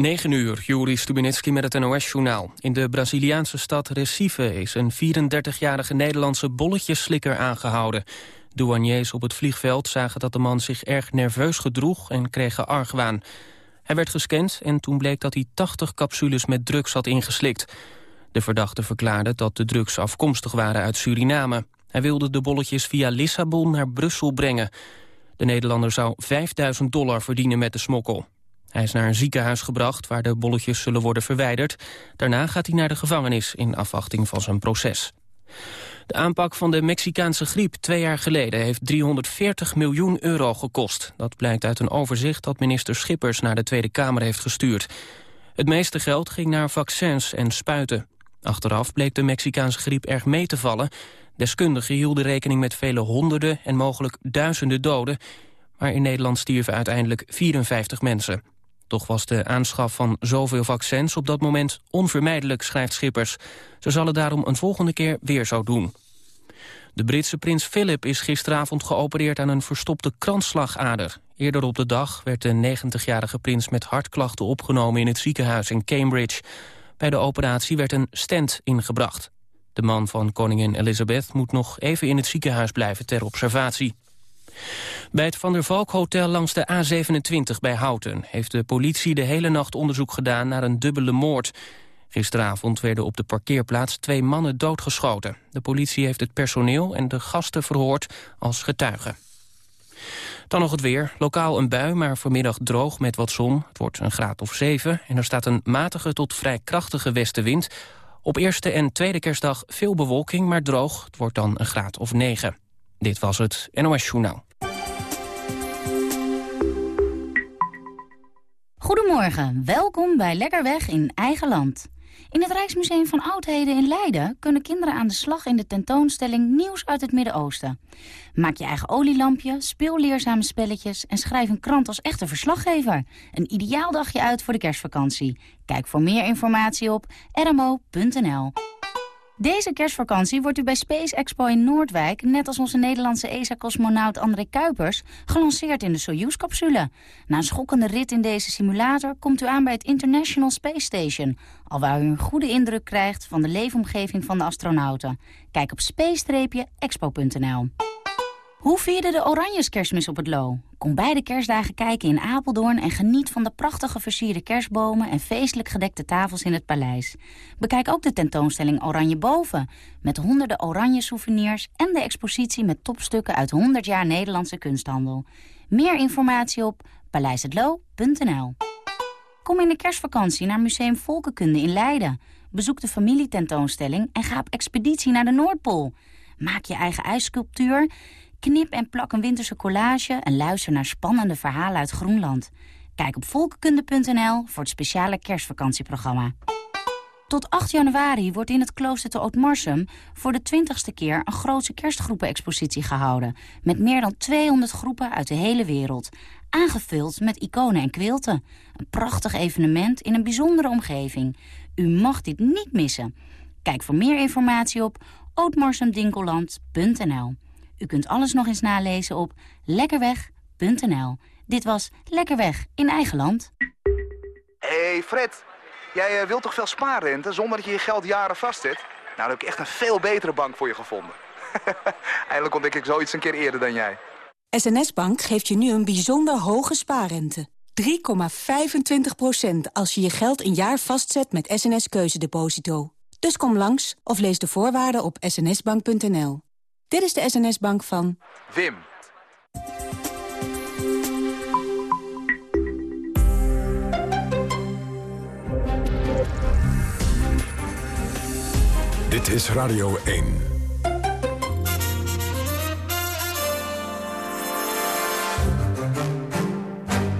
9 uur, Juri Stubinitski met het NOS-journaal. In de Braziliaanse stad Recife is een 34-jarige Nederlandse bolletjeslikker aangehouden. Douaniers op het vliegveld zagen dat de man zich erg nerveus gedroeg en kregen argwaan. Hij werd gescand en toen bleek dat hij 80 capsules met drugs had ingeslikt. De verdachte verklaarde dat de drugs afkomstig waren uit Suriname. Hij wilde de bolletjes via Lissabon naar Brussel brengen. De Nederlander zou 5000 dollar verdienen met de smokkel. Hij is naar een ziekenhuis gebracht waar de bolletjes zullen worden verwijderd. Daarna gaat hij naar de gevangenis in afwachting van zijn proces. De aanpak van de Mexicaanse griep twee jaar geleden heeft 340 miljoen euro gekost. Dat blijkt uit een overzicht dat minister Schippers naar de Tweede Kamer heeft gestuurd. Het meeste geld ging naar vaccins en spuiten. Achteraf bleek de Mexicaanse griep erg mee te vallen. Deskundigen hielden rekening met vele honderden en mogelijk duizenden doden. Maar in Nederland stierven uiteindelijk 54 mensen. Toch was de aanschaf van zoveel vaccins op dat moment onvermijdelijk, schrijft Schippers. Ze zullen daarom een volgende keer weer zo doen. De Britse prins Philip is gisteravond geopereerd aan een verstopte kransslagader. Eerder op de dag werd de 90-jarige prins met hartklachten opgenomen in het ziekenhuis in Cambridge. Bij de operatie werd een stent ingebracht. De man van koningin Elizabeth moet nog even in het ziekenhuis blijven ter observatie. Bij het Van der Valk Hotel langs de A27 bij Houten... heeft de politie de hele nacht onderzoek gedaan naar een dubbele moord. Gisteravond werden op de parkeerplaats twee mannen doodgeschoten. De politie heeft het personeel en de gasten verhoord als getuigen. Dan nog het weer. Lokaal een bui, maar vanmiddag droog met wat zon. Het wordt een graad of 7 en er staat een matige tot vrij krachtige westenwind. Op eerste en tweede kerstdag veel bewolking, maar droog. Het wordt dan een graad of 9. Dit was het NOS Journaal. Goedemorgen, welkom bij Lekkerweg in eigen land. In het Rijksmuseum van Oudheden in Leiden kunnen kinderen aan de slag in de tentoonstelling Nieuws uit het Midden-Oosten. Maak je eigen olielampje, speel leerzame spelletjes en schrijf een krant als echte verslaggever. Een ideaal dagje uit voor de kerstvakantie. Kijk voor meer informatie op rmo.nl. Deze kerstvakantie wordt u bij Space Expo in Noordwijk... net als onze Nederlandse ESA-cosmonaut André Kuipers... gelanceerd in de Soyuz-capsule. Na een schokkende rit in deze simulator... komt u aan bij het International Space Station... alwaar u een goede indruk krijgt van de leefomgeving van de astronauten. Kijk op space-expo.nl. Hoe vierde de Oranjes kerstmis op het Loo? Kom beide kerstdagen kijken in Apeldoorn en geniet van de prachtige versierde kerstbomen en feestelijk gedekte tafels in het paleis. Bekijk ook de tentoonstelling Oranje Boven, met honderden oranje souvenirs en de expositie met topstukken uit 100 jaar Nederlandse kunsthandel. Meer informatie op paleishetlo.nl. Kom in de kerstvakantie naar Museum Volkenkunde in Leiden. Bezoek de familietentoonstelling en ga op expeditie naar de Noordpool. Maak je eigen ijssculptuur Knip en plak een winterse collage en luister naar spannende verhalen uit Groenland. Kijk op volkenkunde.nl voor het speciale kerstvakantieprogramma. Tot 8 januari wordt in het klooster te Ootmarsum voor de 20ste keer een grootse kerstgroepenexpositie gehouden. Met meer dan 200 groepen uit de hele wereld. Aangevuld met iconen en quilten. Een prachtig evenement in een bijzondere omgeving. U mag dit niet missen. Kijk voor meer informatie op ootmarsumdinkelland.nl u kunt alles nog eens nalezen op lekkerweg.nl. Dit was Lekkerweg in eigen land. hey Fred, jij uh, wilt toch veel spaarrente zonder dat je je geld jaren vastzet? Nou, dan heb ik echt een veel betere bank voor je gevonden. Eindelijk ontdek ik zoiets een keer eerder dan jij. SNS Bank geeft je nu een bijzonder hoge spaarrente. 3,25% als je je geld een jaar vastzet met SNS Keuzedeposito. Dus kom langs of lees de voorwaarden op snsbank.nl. Dit is de SNS-bank van... Wim. Dit is Radio 1.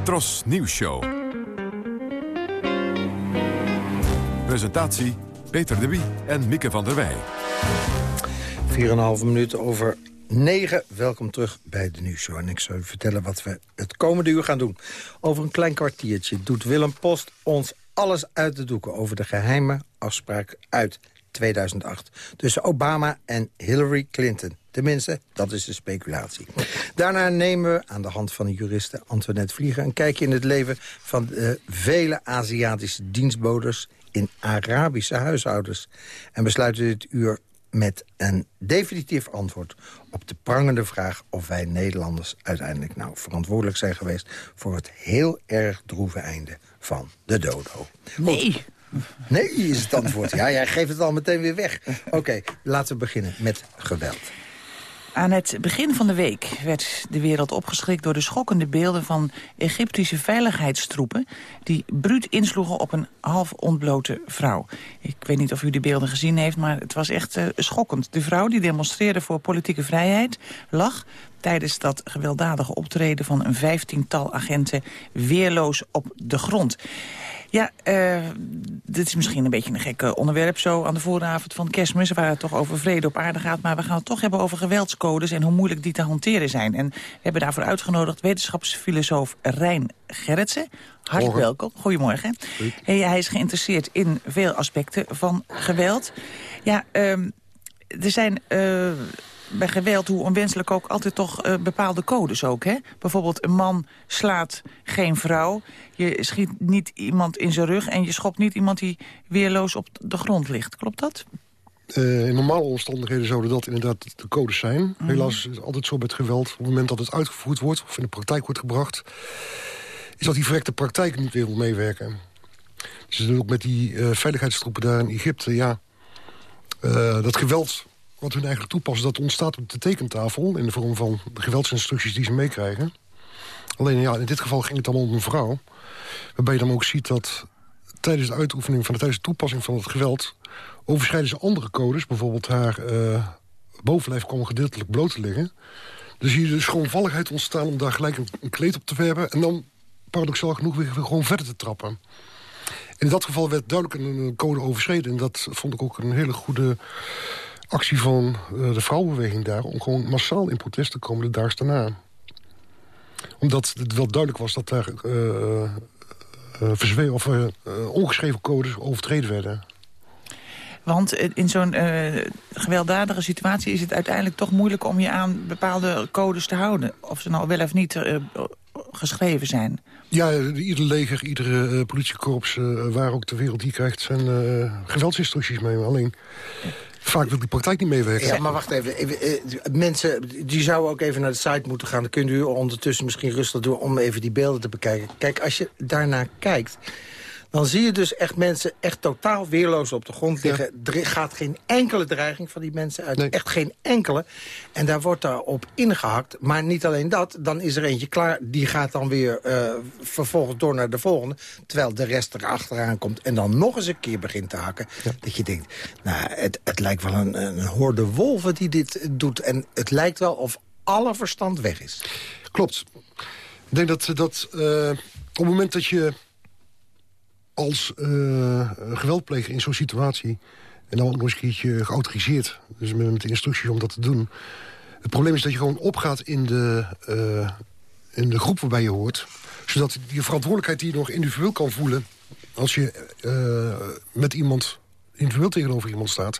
Tros Nieuws Show. Presentatie Peter de Wie en Mieke van der Wij. 4,5 minuten over 9. Welkom terug bij de nieuwsshow. En ik zal u vertellen wat we het komende uur gaan doen. Over een klein kwartiertje doet Willem Post ons alles uit de doeken... over de geheime afspraak uit 2008. Tussen Obama en Hillary Clinton. Tenminste, dat is de speculatie. Daarna nemen we aan de hand van de juriste Antoinette Vlieger... een kijkje in het leven van de vele Aziatische dienstboders... in Arabische huishoudens. En besluiten dit uur met een definitief antwoord op de prangende vraag... of wij Nederlanders uiteindelijk nou verantwoordelijk zijn geweest... voor het heel erg droeve einde van de dodo. Nee. Nee, is het antwoord. Ja, jij geeft het al meteen weer weg. Oké, laten we beginnen met geweld. Aan het begin van de week werd de wereld opgeschrikt door de schokkende beelden van Egyptische veiligheidstroepen die bruut insloegen op een half ontblote vrouw. Ik weet niet of u die beelden gezien heeft, maar het was echt uh, schokkend. De vrouw die demonstreerde voor politieke vrijheid lag tijdens dat gewelddadige optreden van een vijftiental agenten weerloos op de grond. Ja, uh, dit is misschien een beetje een gek onderwerp zo aan de vooravond van kerstmis... waar het toch over vrede op aarde gaat. Maar we gaan het toch hebben over geweldscodes en hoe moeilijk die te hanteren zijn. En we hebben daarvoor uitgenodigd wetenschapsfilosoof Rijn Gerritsen. Hartelijk welkom. Goedemorgen. Hey, hij is geïnteresseerd in veel aspecten van geweld. Ja, um, er zijn... Uh, bij geweld, hoe onwenselijk ook, altijd toch uh, bepaalde codes ook. Hè? Bijvoorbeeld een man slaat geen vrouw. Je schiet niet iemand in zijn rug en je schopt niet iemand die weerloos op de grond ligt. Klopt dat? Uh, in normale omstandigheden zouden dat inderdaad de codes zijn. Mm. Helaas is het altijd zo met geweld. Op het moment dat het uitgevoerd wordt of in de praktijk wordt gebracht... is dat die verrekte praktijk niet wil meewerken. Dus ook met die uh, veiligheidstroepen daar in Egypte... ja, uh, dat geweld wat hun eigenlijk toepassen... dat ontstaat op de tekentafel... in de vorm van de geweldsinstructies die ze meekrijgen. Alleen ja, in dit geval ging het allemaal om een vrouw. Waarbij je dan ook ziet dat tijdens de uitoefening... van de, tijdens de toepassing van het geweld... overschrijden ze andere codes. Bijvoorbeeld haar uh, bovenlijf kwam gedeeltelijk bloot te liggen. Dus hier de schroomvalligheid ontstaan om daar gelijk een, kleed op te werpen... en dan paradoxaal genoeg weer, weer gewoon verder te trappen. In dat geval werd duidelijk een code overschreden. En dat vond ik ook een hele goede actie van uh, de vrouwenbeweging daar... om gewoon massaal in protest te komen de daags daarna. Omdat het wel duidelijk was dat daar uh, uh, of, ongeschreven codes overtreden werden. Want in zo'n gewelddadige situatie is het uiteindelijk toch moeilijk... om je aan bepaalde codes te houden. Of ze nou wel of niet geschreven zijn. Ja, ieder leger, iedere politiekorps waar ook de wereld die krijgt... zijn geweldsinstructies mee. Alleen vaak wil die praktijk niet meewerken. Ja, maar wacht even. eh, mensen die zouden ook even naar de site moeten gaan. Dan kunt u ondertussen misschien rustig doen om even die beelden te bekijken. Kijk, als je daarnaar kijkt dan zie je dus echt mensen echt totaal weerloos op de grond liggen. Er gaat geen enkele dreiging van die mensen uit. Echt geen enkele. En daar wordt daarop ingehakt. Maar niet alleen dat, dan is er eentje klaar. Die gaat dan weer uh, vervolgens door naar de volgende. Terwijl de rest er achteraan komt en dan nog eens een keer begint te hakken. Dat je denkt, nou, het, het lijkt wel een, een horde wolven die dit doet. En het lijkt wel of alle verstand weg is. Klopt. Ik denk dat, dat uh, op het moment dat je als uh, geweldpleger in zo'n situatie... en dan ook nog geautoriseerd... dus met, de instructies om dat te doen... het probleem is dat je gewoon opgaat in de, uh, in de groep waarbij je hoort... zodat die verantwoordelijkheid die je nog individueel kan voelen... als je uh, met iemand individueel tegenover iemand staat...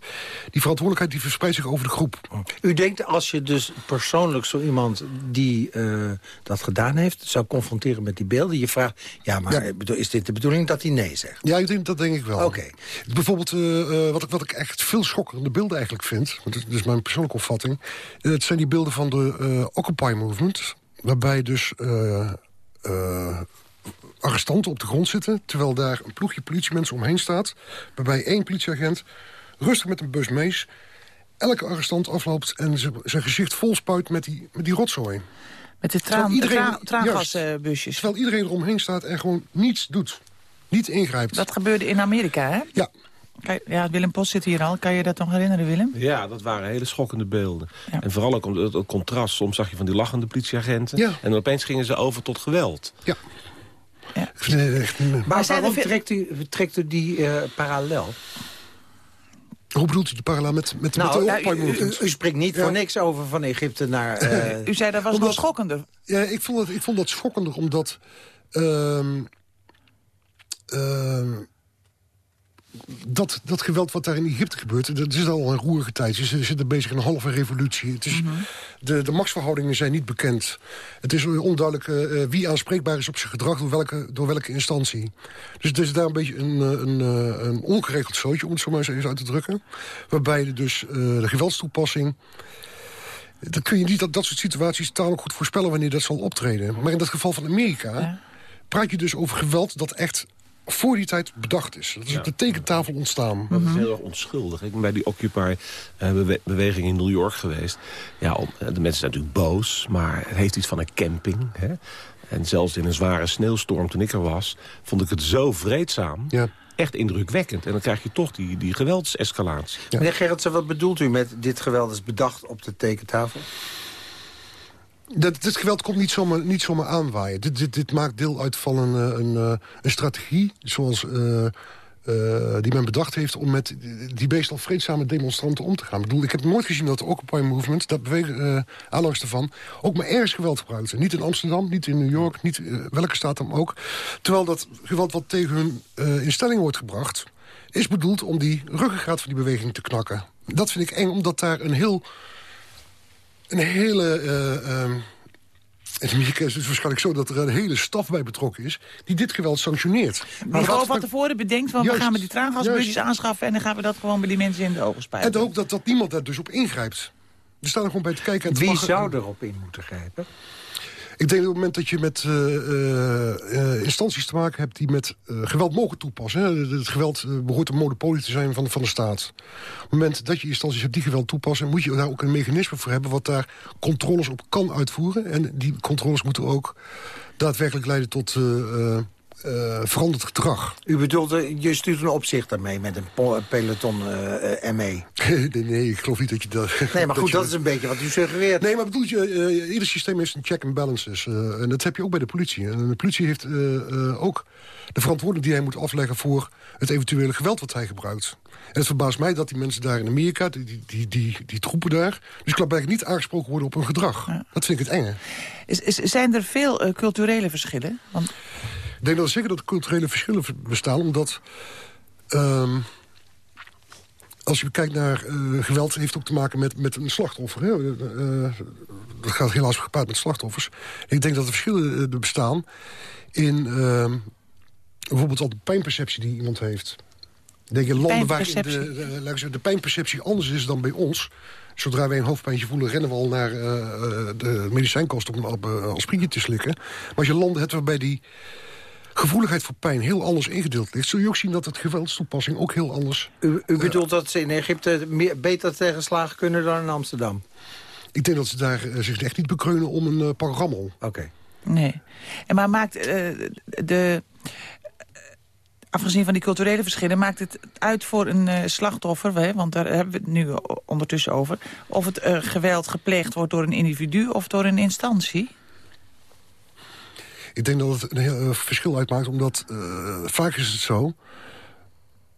die verantwoordelijkheid die verspreidt zich over de groep. U denkt als je dus persoonlijk zo iemand die uh, dat gedaan heeft... zou confronteren met die beelden, je vraagt... ja, maar ja. is dit de bedoeling dat hij nee zegt? Ja, ik denk, dat denk ik wel. Oké. Bijvoorbeeld, uh, wat, ik, wat ik echt veel schokkende beelden eigenlijk vind... dat is mijn persoonlijke opvatting... het zijn die beelden van de Occupy Movement... waarbij dus arrestanten op de grond zitten... terwijl daar een ploegje politiemensen omheen staat... waarbij één politieagent rustig met een bus mees... elke arrestant afloopt en zijn gezicht vol spuit met die, met die rotzooi. Met de traan, iedereen, traangasbusjes. terwijl iedereen eromheen staat en gewoon niets doet. Niet ingrijpt. Dat gebeurde in Amerika, hè? Ja. Ja, Willem Post zit hier al. Kan je dat nog herinneren, Willem? Ja, dat waren hele schokkende beelden. En vooral ook het, het, contrast. Soms zag je van die lachende politieagenten. Ja. En opeens gingen ze over tot geweld. Ja. Ja. Maar waarom trekt u, trekt u die uh, parallel? Hoe bedoelt u de parallel met, met, nou, met de u, u, u, spreekt niet ja. voor niks over van Egypte naar... Uh... u zei dat was wel schokkender. Ja, ik vond, dat, ik vond dat schokkender omdat... Uh, dat, dat geweld wat daar in Egypte gebeurt... dat is al een roerige tijd. Ze zitten bezig in een halve revolutie. Het is, de, de machtsverhoudingen zijn niet bekend. Het is onduidelijk uh, wie aanspreekbaar is op zijn gedrag... door welke, door welke instantie. Dus het is daar een beetje een, een, een ongeregeld zootje... om het zo maar eens uit te drukken. Waarbij dus de geweldstoepassing... Dan kun je niet dat, dat soort situaties tamelijk goed voorspellen... wanneer dat zal optreden. Maar in dat geval van Amerika... praat je dus over geweld dat echt voor die tijd bedacht is. Dat is op de tekentafel ontstaan. Dat is heel erg onschuldig. Ik ben bij die Occupy-beweging in New York geweest. Ja, de mensen zijn natuurlijk boos, maar het heeft iets van een camping. Hè? En zelfs in een zware sneeuwstorm toen ik er was... vond ik het zo vreedzaam. Ja echt indrukwekkend. En dan krijg je toch die, die geweldsescalatie. Ja. Meneer Gerritsen, wat bedoelt u met dit geweld is bedacht op de tekentafel? Dat, dit geweld komt niet zomaar, niet zomaar aanwaaien. Dit, dit, dit maakt deel uit van een, eh, een, eh, een strategie... zoals uh, die men bedacht heeft om met die meestal vreedzame demonstranten om te gaan. Ik, bedoel, ik heb nooit gezien dat de Occupy Movement, dat bewegen uh, aanhangers ervan, ook maar ergens geweld gebruikte. Niet in Amsterdam, niet in New York, niet welke staat dan ook. Terwijl dat geweld wat tegen hun instelling wordt gebracht, is bedoeld om die ruggengraat van die beweging te knakken. Dat vind ik eng, omdat daar een heel... een hele... Uh, het is dus waarschijnlijk zo dat er een hele staf bij betrokken is... die dit geweld sanctioneert. Maar gewoon van tevoren bedenkt van... we gaan met die traangasbusjes aanschaffen... en dan gaan we dat gewoon bij die mensen in de ogen spuiten. En ook dat, dat niemand daar dus op ingrijpt. We staan er gewoon bij te kijken. En te Wie zou erop in moeten grijpen? Ik denk op het moment dat je met uh, uh, instanties te maken hebt... die met geweld mogen toepassen. Hè. Het geweld behoort een monopolie te zijn van, van de staat. Op het moment dat je instanties hebt die geweld toepassen... moet je daar ook een mechanisme voor hebben... wat daar controles op kan uitvoeren. En die controles moeten ook daadwerkelijk leiden tot uh, veranderd gedrag. U bedoelt, uh, je stuurt een opzicht daarmee met een peloton uh, ME? nee, nee, ik geloof niet dat je dat... Nee, maar goed, dat, is een beetje wat u suggereert. Nee, maar bedoel je, ieder systeem heeft een check and balances. en dat heb je ook bij de politie. En de politie heeft ook de verantwoording die hij moet afleggen... voor het eventuele geweld wat hij gebruikt. En het verbaast mij dat die mensen daar in Amerika, die, die, die, die, troepen daar... dus eigenlijk niet aangesproken worden op hun gedrag. Dat vind ik het enge. Is, is, zijn er veel culturele verschillen? Want... Ik denk dat zeker dat culturele verschillen bestaan, omdat... Uh, als je kijkt naar uh, geweld, heeft ook te maken met, met een slachtoffer. Hè? Uh, dat gaat helaas gepaard met slachtoffers. Ik denk dat er verschillen bestaan in ehm, bijvoorbeeld al de pijnperceptie die iemand heeft. Denk je landen waar de, de, de, pijnperceptie anders is dan bij ons. Zodra wij een hoofdpijntje voelen, rennen we al naar de medicijnkost om een aspirine te slikken. Maar als je landen hebt waarbij die gevoeligheid voor pijn heel anders ingedeeld ligt... zul je ook zien dat het geweldstoepassing ook heel anders... U, u bedoelt dat ze in Egypte meer, beter tegenslagen kunnen dan in Amsterdam? Ik denk dat ze daar uh, zich echt niet bekreunen om een uh, paragrammel. Oké. Nee. En maar maakt uh, de... Afgezien van die culturele verschillen, maakt het uit voor een slachtoffer... Hè, want daar hebben we het nu ondertussen over... of het geweld gepleegd wordt door een individu of door een instantie? Ik denk dat het een heel uh, verschil uitmaakt, omdat uh, vaak is het zo...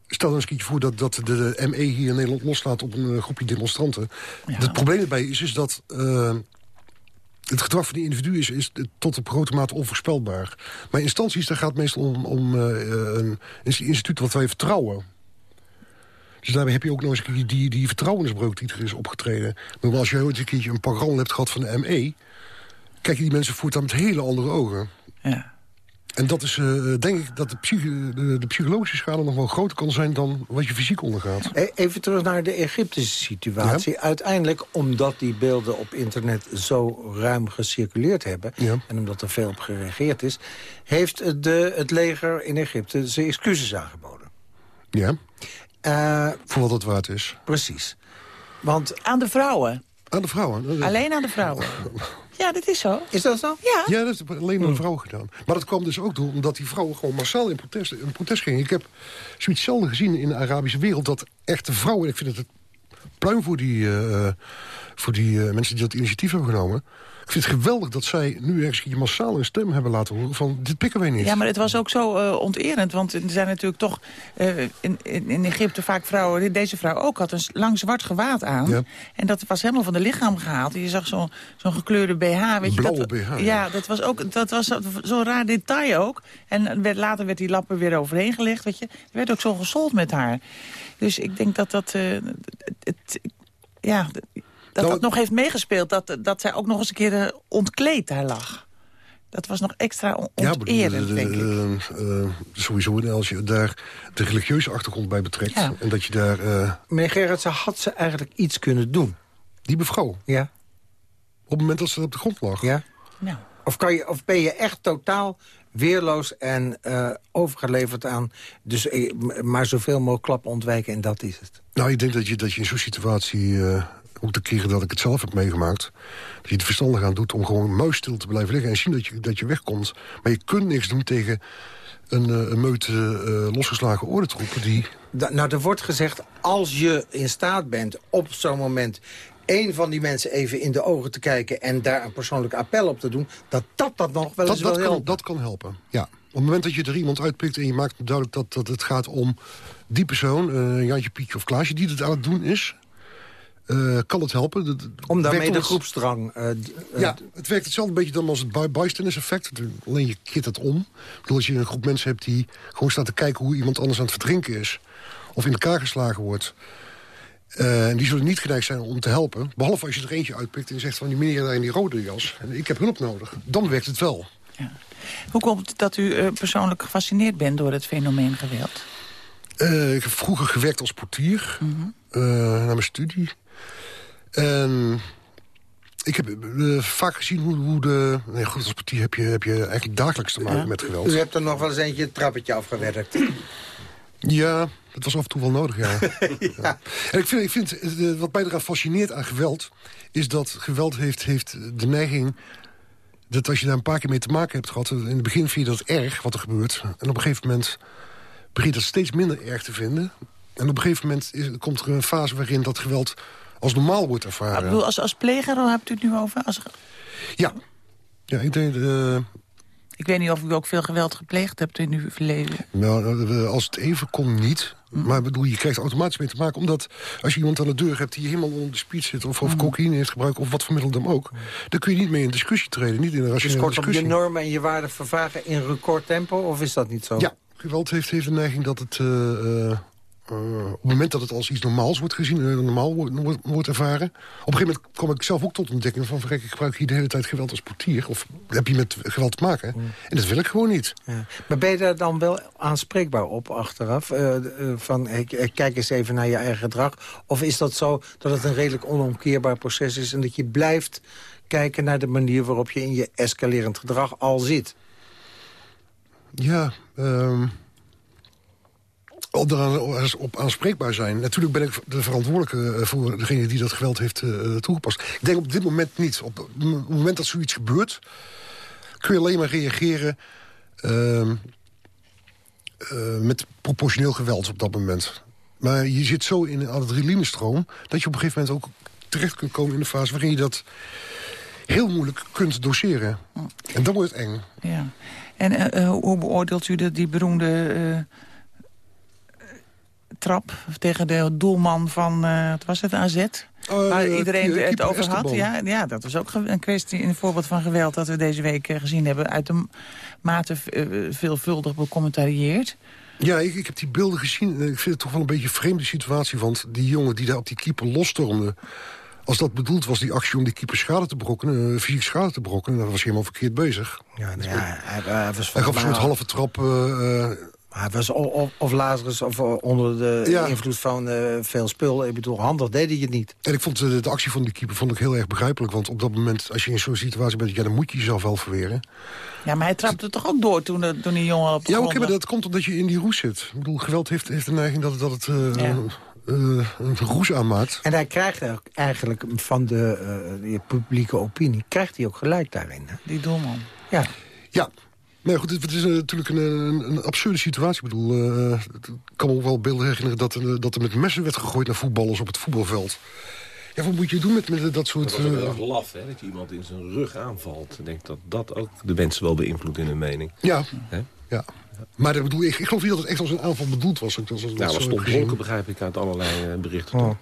Stel dan eens een keertje voor dat, dat de, ME hier in Nederland loslaat op een uh, groepje demonstranten. Het probleem erbij is, is dat het gedrag van die individu is, is tot op grote mate onvoorspelbaar. Maar instanties, daar gaat het meestal om, om een instituut wat wij vertrouwen. Dus daarbij heb je ook nog eens die, die, die vertrouwensbreuk die er is opgetreden. Maar als je ooit een keertje een parool hebt gehad van de ME... kijk je die mensen voortaan met hele andere ogen. Ja. En dat is, uh, denk ik, dat de, psych de, de, psychologische schade nog wel groter kan zijn... dan wat je fysiek ondergaat. E, even terug naar de Egyptische situatie. Uiteindelijk, omdat die beelden op internet zo ruim gecirculeerd hebben... en omdat er veel op gereageerd is... heeft de, het leger in Egypte zijn excuses aangeboden. Ja, uh, voor wat het waard is. Precies. Want, aan de vrouwen? Aan de vrouwen. Alleen aan de vrouwen? Ja, dat is zo. Is dat zo? Ja. Ja, dat is alleen door een vrouw gedaan. Maar dat kwam dus ook door omdat die vrouwen gewoon massaal in protest, in protest gingen. Ik heb zoiets zelden gezien in de Arabische wereld... dat echte vrouwen, ik vind het het pluim voor die, uh, voor die uh, mensen die dat initiatief hebben genomen... vind het geweldig dat zij nu ergens massaal een stem hebben laten horen van dit pikken wij niet. Ja, maar het was ook zo uh, onterend, want er zijn natuurlijk toch uh, in, in, Egypte vaak vrouwen... Deze vrouw ook had een lang zwart gewaad aan. Ja. En dat was helemaal van de lichaam gehaald. Je zag zo'n zo'n gekleurde BH. Weet Blauwe je, dat, BH. Ja, dat was ook dat was zo'n raar detail ook. En werd, later werd die lappen weer overheen gelegd. Weet je. Er werd ook zo gesold met haar. Dus ik denk dat dat... Uh, het, ja, dat dat nog heeft meegespeeld. Dat, dat zij ook nog eens een keer uh, ontkleed daar lag. Dat was nog extra on onterend, ja, denk ik. Uh, sowieso, als je daar de religieuze achtergrond bij betrekt... Ja. en dat je daar... Uh... Meneer Gerritsen, had ze eigenlijk iets kunnen doen? Die mevrouw? Ja. Op het moment dat ze op de grond lag? Ja. Nou. Of, kan je, of ben je echt totaal weerloos en uh, overgeleverd aan... dus maar zoveel mogelijk klappen ontwijken en dat is het? Nou, ik denk dat je, dat je in zo'n situatie hoe te keren dat ik het zelf heb meegemaakt. Dat je het verstandig aan doet om gewoon muisstil te blijven liggen... en zien dat je, dat je wegkomt. Maar je kunt niks doen tegen een, uh, een meute uh, losgeslagen ordentroepen die... nou, er wordt gezegd, als je in staat bent op zo'n moment één van die mensen even in de ogen te kijken... en daar een persoonlijk appel op te doen... dat dat, dat nog wel eens dat, dat kan, Dat kan helpen, ja. Op het moment dat je er iemand uitpikt en je maakt duidelijk dat, dat het gaat om die persoon... Uh, Jantje, Pietje of Klaasje, die het aan het doen is... Uh, kan het helpen. Om daarmee de groepsdrang... Uh, ja, het werkt hetzelfde beetje dan als het bystanders effect. Alleen je keert het om. Bedoel, als je een groep mensen hebt die gewoon staan te kijken... hoe iemand anders aan het verdrinken is. Of in elkaar geslagen wordt. Uh, en die zullen niet geneigd zijn om te helpen. Behalve als je er eentje uitpikt en zegt van die meneer daar in die rode jas. Ik heb hulp nodig. Dan werkt het wel. Ja. Hoe komt het dat u persoonlijk gefascineerd bent door het fenomeen geweld? ik heb vroeger gewerkt als portier. Mm na mijn studie. En ik heb uh, vaak gezien hoe, hoe, de... Nee, goed, als partie heb je, heb je eigenlijk dagelijks te maken met geweld. U hebt er nog wel eens eentje het trappetje afgewerkt. Ja, dat was af en toe wel nodig, ja. ja. En ik vind, ik vind uh, wat mij eraan fascineert aan geweld... is dat geweld heeft, heeft de neiging... dat als je daar een paar keer mee te maken hebt gehad... in het begin vind je dat erg, wat er gebeurt. En op een gegeven moment begint dat steeds minder erg te vinden. En op een gegeven moment is, komt er een fase waarin dat geweld als normaal wordt ervaren. Ik bedoel, als, als pleger, hebt u het nu over? Als... Ja. Ja, ik denk... Uh... Ik weet niet of u ook veel geweld gepleegd hebt in uw verleden. Nou, eh, als het even kon niet. Maar bedoel, je krijgt automatisch mee te maken. Omdat als je iemand aan de deur hebt die helemaal onder de speed zit... of, of mm. cocaïne heeft gebruikt of wat voor middel dan ook... dan kun je niet mee in discussie treden. Niet in een rationele dus kort discussie. je normen en je waarden vervagen in record tempo? Of is dat niet zo? Ja, geweld heeft, heeft de neiging dat het... Uh, uh, op het moment dat het als iets normaals wordt gezien... en uh, normaal wordt, wordt, ervaren... op een gegeven moment kom ik zelf ook tot ontdekking van... Verrek, ik gebruik hier de hele tijd geweld als portier. Of heb je met geweld te maken? Mm. En dat wil ik gewoon niet. Ja. Maar ben je daar dan wel aanspreekbaar op achteraf? Uh, van, kijk eens even naar je eigen gedrag. Of is dat zo dat het een redelijk onomkeerbaar proces is... en dat je blijft kijken naar de manier waarop je in je escalerend gedrag al zit? Ja, um op aanspreekbaar zijn. Natuurlijk ben ik de verantwoordelijke eh, voor degene die dat geweld heeft uh, toegepast. Ik denk op dit moment niet. Op het moment dat zoiets gebeurt... kun je alleen maar reageren... Uh, uh, met proportioneel geweld op dat moment. Maar je zit zo in een adrenalinestroom... dat je op een gegeven moment ook terecht kunt komen in de fase... waarin je dat heel moeilijk kunt doseren. En dan wordt het eng. Ja. En hoe beoordeelt u de, die beroemde trap tegen de doelman van, uh, wat was het, AZ? Uh, Waar iedereen het over had. Ja, ja, dat was ook een kwestie, een voorbeeld van geweld... dat we deze week eh, gezien hebben. Uit de mate uh, veelvuldig becommentarieerd. Ja, ik, ik, heb die beelden gezien. Ik vind het toch wel een beetje een vreemde situatie. Want die jongen die daar op die keeper losstormde... Als dat bedoeld was, die actie om die keeper schade te brokkenen, fysiek schade te brokkenen, dan was hij helemaal verkeerd bezig. Ja, nou ja hij, hij, was hij gaf een soort halve trap hij was of, of Lazarus of eh, onder de invloed van uh, veel spul. Ik bedoel, handig deed hij het niet. En ik vond de, de, actie van die keeper vond ik heel erg begrijpelijk. Want op dat moment, als je in zo'n situatie bent... Ja, dan moet je jezelf wel verweren. Ja, maar hij trapte toch ook door toen, toen die jongen op de Ja, oké, maar dat komt omdat je in die roes zit. Ik bedoel, geweld heeft, heeft de neiging dat, dat het... Uh, ja. Uh, een roes aanmaakt. En hij krijgt eigenlijk van de, uh, de publieke opinie... krijgt hij ook gelijk daarin. Hè? Die doelman. Ja. Ja, Nee, goed, het is natuurlijk een, een, een, absurde situatie. Ik bedoel, uh, ik kan me ook wel beelden herinneren dat, uh, dat er met messen werd gegooid naar voetballers op het voetbalveld. Ja, wat moet je doen met, met dat soort... Dat is heel eh, erg laf, hè, dat je iemand in zijn rug aanvalt. Ik denk dat dat ook de mensen wel beïnvloedt in hun mening. ja, Hè? ja. Maar dat bedoel, ik, ik geloof niet dat het echt als een aanval bedoeld was. Dat, dat, Nou, dat was dronken, begrijp ik, uit allerlei eh, berichten. Oh. toch?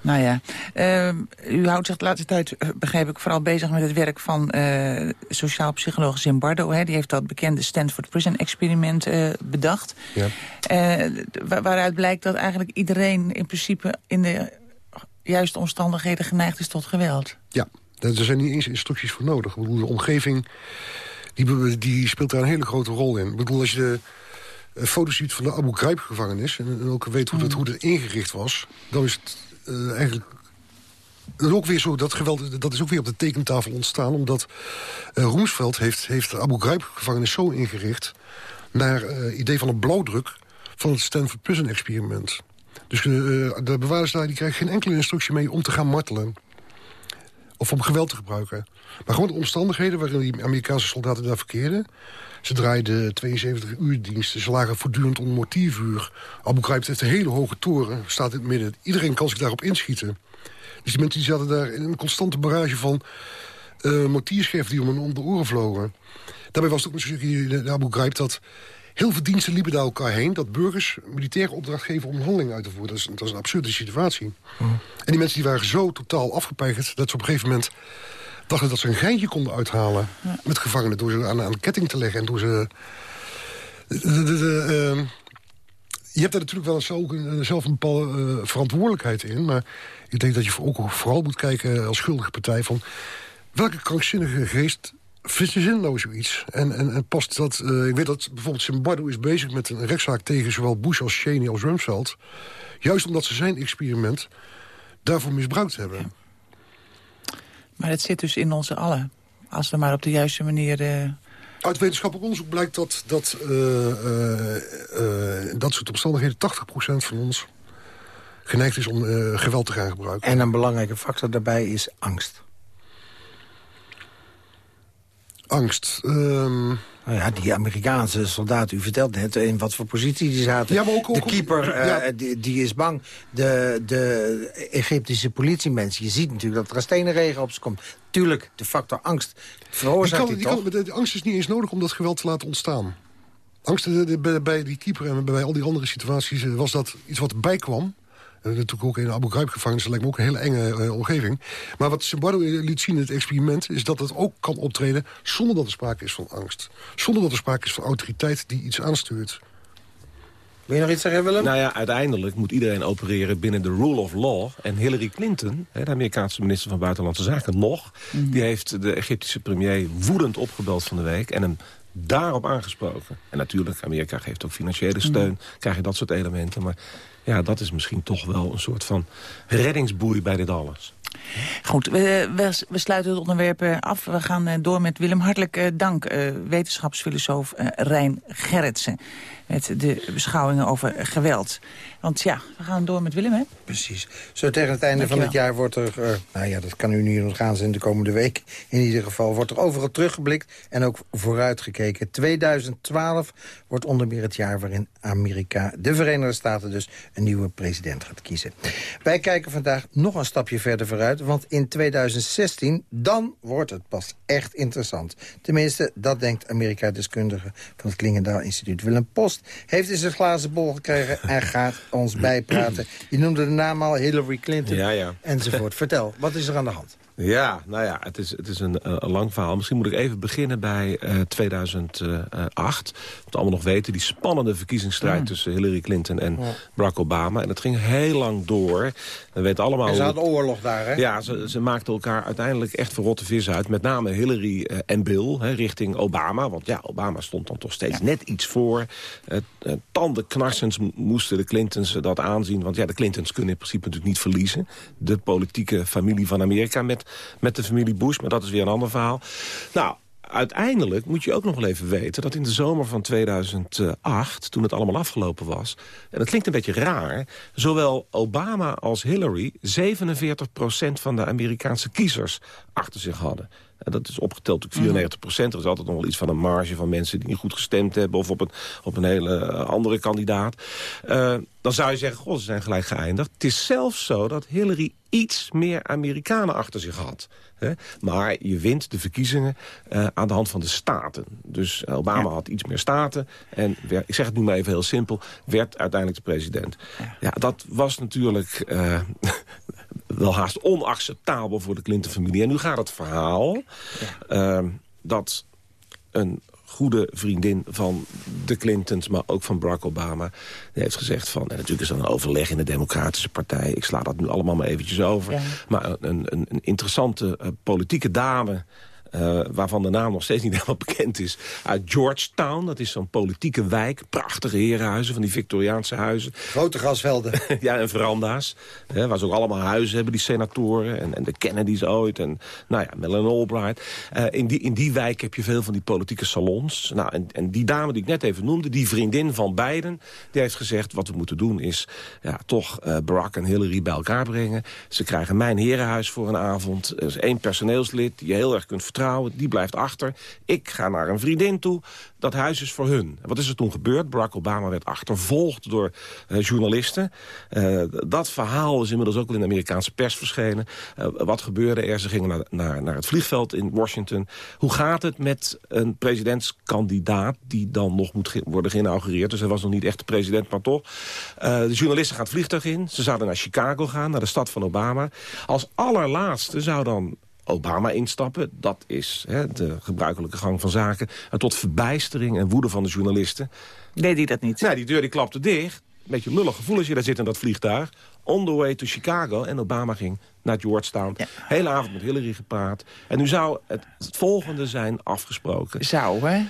Nou ja, ehm, u houdt zich de laatste tijd, eh, begrijp ik, vooral bezig met het werk van eh, sociaal psycholoog Zimbardo. Hè. Die heeft dat bekende Stanford Prison Experiment eh, bedacht. Ja. Eh, wa- waaruit blijkt dat eigenlijk iedereen in principe in de juiste omstandigheden geneigd is tot geweld. Ja, er zijn niet eens instructies voor nodig. Ik bedoel, de omgeving die, die speelt daar een hele grote rol in. Ik bedoel, als je de eh, foto's ziet van de Abu Ghraib-gevangenis... en, en ook weet hoe, dat, hoe dat ingericht was... dan is het eh, eigenlijk... Dat ook weer zo, dat geweld dat is ook weer op de tekentafel ontstaan... omdat eh, Roemsveld heeft, heeft de Abu Ghraib-gevangenis zo ingericht... naar eh idee van een blauwdruk van het Stanford Prison Experiment. Dus de bewaarders daar die krijgen geen enkele instructie mee om te gaan martelen of om geweld te gebruiken. Maar gewoon de omstandigheden waarin die Amerikaanse soldaten daar verkeerden. Ze draaiden 72 uur diensten, ze lagen voortdurend onder mortiervuur. Abu Ghraib heeft een hele hoge toren, staat in het midden. Iedereen kan zich daarop inschieten. Dus die mensen die zaten daar in een constante barrage van mortierscherven die om hun om oren vlogen. Daarbij was het ook een Abu Ghraib dat heel veel diensten liepen daar elkaar heen... dat burgers militaire opdracht geven om een handeling uit te voeren. Dat is, dat is een absurde situatie. En die mensen die waren zo totaal afgepeigerd... dat ze op een gegeven moment dachten dat ze een geintje konden uithalen... met gevangenen door ze aan, aan een ketting te leggen... en door ze... de- de- de- de, ehm, je hebt daar natuurlijk wel zelf, een- zelf een bepaalde eh, verantwoordelijkheid in... maar ik denk dat je ook vooral moet kijken als schuldige partij... van welke krankzinnige geest nou zoiets? En, en, en past dat... eh, ik weet dat bijvoorbeeld Zimbardo is bezig met een rechtszaak... tegen zowel Bush als Cheney als Rumsfeld. Juist omdat ze zijn experiment daarvoor misbruikt hebben. Maar het zit dus in ons allen. Als we maar op de juiste manier... eh, Uit wetenschappelijk onderzoek blijkt dat, dat eh, eh, eh, dat soort omstandigheden 80% van ons geneigd is om eh, geweld te gaan gebruiken. En een belangrijke factor daarbij is angst. Angst. ehm, Nou ja, die Amerikaanse soldaten, u vertelt net in wat voor positie die zaten. Ja, maar ook- ook- de keeper, eh, ja. die, die is bang. De, de Egyptische politiemensen, je ziet natuurlijk dat er een stenenregen op ze komt. Tuurlijk, de factor angst die veroorzaakt kan, die, die toch? kan, de, angst is niet eens nodig om dat geweld te laten ontstaan. Angst de- de- bij, die keeper en bij al die andere situaties eh, was dat iets wat erbij kwam. En natuurlijk ook in Abu Ghraib-gevangenis, dat lijkt me ook een hele enge eh, omgeving. Maar wat Zimbardo liet zien in het experiment... is dat het ook kan optreden zonder dat er sprake is van angst. Zonder dat er sprake is van autoriteit die iets aanstuurt. Wil je nog iets zeggen, Willem? Nou ja, uiteindelijk moet iedereen opereren binnen de rule of law. En Hillary Clinton, hè, de Amerikaanse minister van Buitenlandse Zaken, nog... die heeft de Egyptische premier woedend opgebeld van de week... en hem daarop aangesproken. En natuurlijk, Amerika geeft ook financiële steun. Krijg je dat soort elementen. Maar ja, dat is misschien toch wel een soort van reddingsboei bij dit alles. Goed, we, we, we sluiten het onderwerp eh, af. We gaan eh, door met Willem. Hartelijk eh, dank, wetenschapsfilosoof Rijn Gerritsen. Met de beschouwingen over geweld. Want ja, we gaan door met Willem, hè? Precies. Zo tegen het einde van het jaar wordt er... nou ja, dat kan u nu nog gaan zijn de komende week. In ieder geval wordt er overal teruggeblikt en ook vooruitgekeken. 2012 wordt onder meer het jaar waarin Amerika, de Verenigde Staten dus... een nieuwe president gaat kiezen. Wij kijken vandaag nog een stapje verder vooruit. Want in 2016, dan wordt het pas echt interessant. Tenminste, dat denkt Amerika-deskundige van het Klingendaal Instituut. Willem Post heeft in zijn glazen bol gekregen en gaat ons bijpraten. Je noemde de naam al, Hillary Clinton Ja, ja. enzovoort. Vertel, wat is er aan de hand? Ja, nou ja, het is, het is een, eh, een lang verhaal. Misschien moet ik even beginnen bij eh 2008. Wat allemaal nog weten, die spannende verkiezingsstrijd... tussen Hillary Clinton en Barack Obama. En dat ging heel lang door. We weten allemaal... En ze hadden oorlog daar, hè? Ja, ze, ze maakten elkaar uiteindelijk echt voor rotte vis uit. Met name Hillary eh, en Bill hè, richting Obama. Want ja, Obama stond dan toch steeds net iets voor. Uh, uh, tandenknarsens mo- moesten de Clintons eh, dat aanzien. Want ja, de Clintons kunnen in principe natuurlijk niet verliezen. De politieke familie van Amerika met, met de familie Bush. Maar dat is weer een ander verhaal. Nou, uiteindelijk moet je ook nog wel even weten... dat in de zomer van 2008, toen het allemaal afgelopen was... en dat klinkt een beetje raar... zowel Obama als Hillary 47% van de Amerikaanse kiezers achter zich hadden. En dat is opgeteld tot 94 procent. Er is altijd nog wel iets van een marge van mensen die niet goed gestemd hebben... of op een, op een hele andere kandidaat. Uh, dan zou je zeggen, goh, ze zijn gelijk geëindigd. Het is zelfs zo dat Hillary iets meer Amerikanen achter zich had. Hè? Maar je wint de verkiezingen uh, aan de hand van de staten. Dus Obama had iets meer staten. En werd, ik zeg het nu maar even heel simpel, werd uiteindelijk de president. Ja, ja dat was natuurlijk uh, wel haast onacceptabel voor de Clinton-familie. En nu gaat het verhaal ja. uh, dat een goede vriendin van de Clintons, maar ook van Barack Obama. Die heeft gezegd van, en natuurlijk is dat een overleg in de Democratische Partij. Ik sla dat nu allemaal maar eventjes over. Ja. Maar een, een, een interessante uh, politieke dame uh, waarvan de naam nog steeds niet helemaal bekend is. Uit Georgetown, dat is zo'n politieke wijk. Prachtige herenhuizen van die Victoriaanse huizen. Grote gasvelden. ja, en veranda's. Hè, waar ze ook allemaal huizen hebben, die senatoren. En, en de Kennedys ooit. En nou ja, Madeleine Albright. Uh, in, die, in die wijk heb je veel van die politieke salons. Nou, en, en die dame die ik net even noemde, die vriendin van Biden... die heeft gezegd, wat we moeten doen is ja, toch uh, Barack en Hillary bij elkaar brengen. Ze krijgen mijn herenhuis voor een avond. Er is één personeelslid die je heel erg kunt vertrouwen die blijft achter. Ik ga naar een vriendin toe, dat huis is voor hun. Wat is er toen gebeurd? Barack Obama werd achtervolgd door uh, journalisten. Uh, dat verhaal is inmiddels ook wel in de Amerikaanse pers verschenen. Uh, wat gebeurde er? Ze gingen naar, naar, naar het vliegveld in Washington. Hoe gaat het met een presidentskandidaat... die dan nog moet worden geïnaugureerd? Dus hij was nog niet echt de president, maar toch. de journalisten gaan het vliegtuig in. Ze zouden naar Chicago gaan, naar de stad van Obama. Als allerlaatste zou dan Obama instappen. Dat is hè, de gebruikelijke gang van zaken. En tot verbijstering en woede van de journalisten. Deed hij dat niet? Nee, die deur die klapte dicht. Beetje lullig gevoel als je daar zit in dat vliegtuig. On the way to Chicago. En Obama ging naar Georgetown. Ja. Hele avond met Hillary gepraat. En nu zou het, het volgende zijn afgesproken. Zou, hè?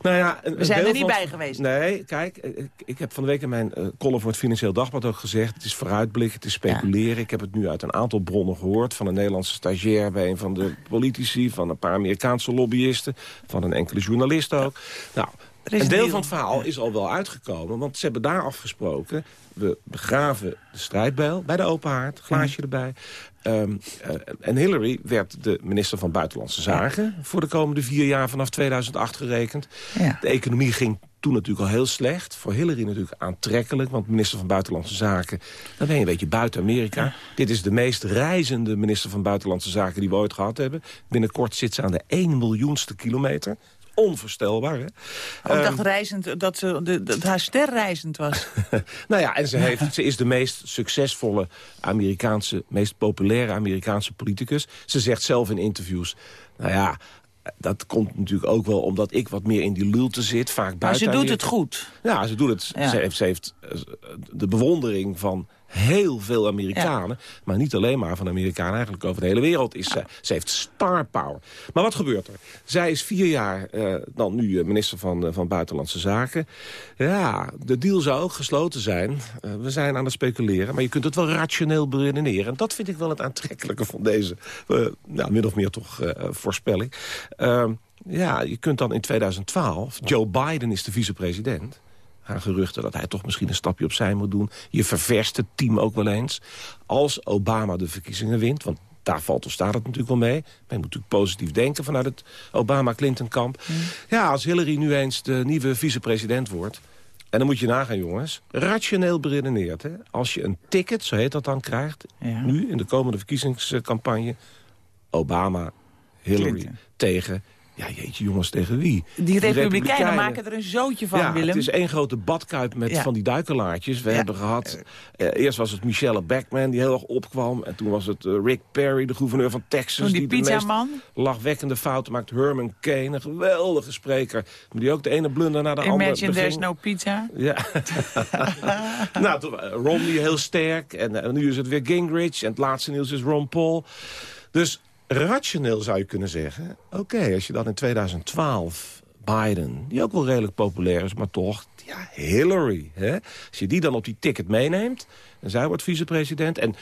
Nou ja, een, We zijn er niet bij geweest. Nee, kijk, ik, ik, heb van de week in mijn uh, column voor het Financieel Dagblad ook gezegd... het is vooruitblik, het is speculeren. Ja. Ik heb het nu uit een aantal bronnen gehoord... van een Nederlandse stagiair bij een van de politici... van een paar Amerikaanse lobbyisten... van een enkele journalist ook. Nou, een deel van het verhaal is al wel uitgekomen, want ze hebben daar afgesproken... we begraven de strijdbijl bij de open haard, glaasje erbij. Um, uh, en Hillary werd de minister van Buitenlandse Zaken... Voor de komende vier jaar vanaf 2008 gerekend. Ja. De economie ging toen natuurlijk al heel slecht. Voor Hillary natuurlijk aantrekkelijk, want minister van Buitenlandse Zaken... dan ben je een beetje buiten Amerika. Dit is de meest reizende minister van Buitenlandse Zaken die we ooit gehad hebben. Binnenkort zit ze aan de 1 miljoenste kilometer onvoorstelbaar. Hè? Oh, ik dacht um, reizend, dat, ze, de, dat haar ster reizend was. nou ja, en ze, heeft, ze is de meest succesvolle Amerikaanse, meest populaire Amerikaanse politicus. Ze zegt zelf in interviews, nou ja, dat komt natuurlijk ook wel omdat ik wat meer in die lulte zit. Vaak buiten maar ze doet het goed. Ja, ze doet het. Ja. Ze, heeft, ze heeft de bewondering van heel veel Amerikanen. Ja. Maar niet alleen maar van Amerikanen, eigenlijk over de hele wereld. Is, ja. ze heeft star power. Maar wat gebeurt er? Zij is vier jaar uh, dan nu minister van, uh, van Buitenlandse Zaken. Ja, de deal zou ook gesloten zijn. We zijn aan het speculeren, maar je kunt het wel rationeel beredeneren. En dat vind ik wel het aantrekkelijke van deze, nou, min of meer toch voorspelling. Ehm, ja, je kunt dan in 2012, Joe Biden is de vicepresident gaan geruchten dat hij toch misschien een stapje opzij moet doen. Je ververst het team ook wel eens. Als Obama de verkiezingen wint, want daar valt of staat het natuurlijk wel mee. Men moet natuurlijk positief denken vanuit het Obama-Clinton-kamp. Mm. Ja, als Hillary nu eens de nieuwe vicepresident wordt... en dan moet je nagaan, jongens, rationeel beredeneerd. Hè? Als je een ticket, zo heet dat dan, krijgt... Ja. nu in de komende verkiezingscampagne... Obama, Hillary Clinton. tegen ja, jeetje jongens, tegen wie? Die, republikeinen, republikeinen, maken er een zootje van, ja, Willem. het is één grote badkuip met ja. van die duikelaartjes. We ja. hebben gehad... Uh, eerst was het Michelle Backman die heel erg opkwam. En toen was het uh, Rick Perry, de gouverneur van Texas. Toen die, die pizzaman. lachwekkende fouten maakt. Herman Kane, een geweldige spreker. Maar die ook de ene blunder naar de Imagine andere Imagine there's no pizza. Ja. nou, toen, uh, Romney heel sterk. En, en nu is het weer Gingrich. En het laatste nieuws is Ron Paul. Dus rationeel zou je kunnen zeggen... oké, okay, als je dan in 2012 Biden, die ook wel redelijk populair is... maar toch, ja, Hillary, hè? als je die dan op die ticket meeneemt... en zij wordt vicepresident... en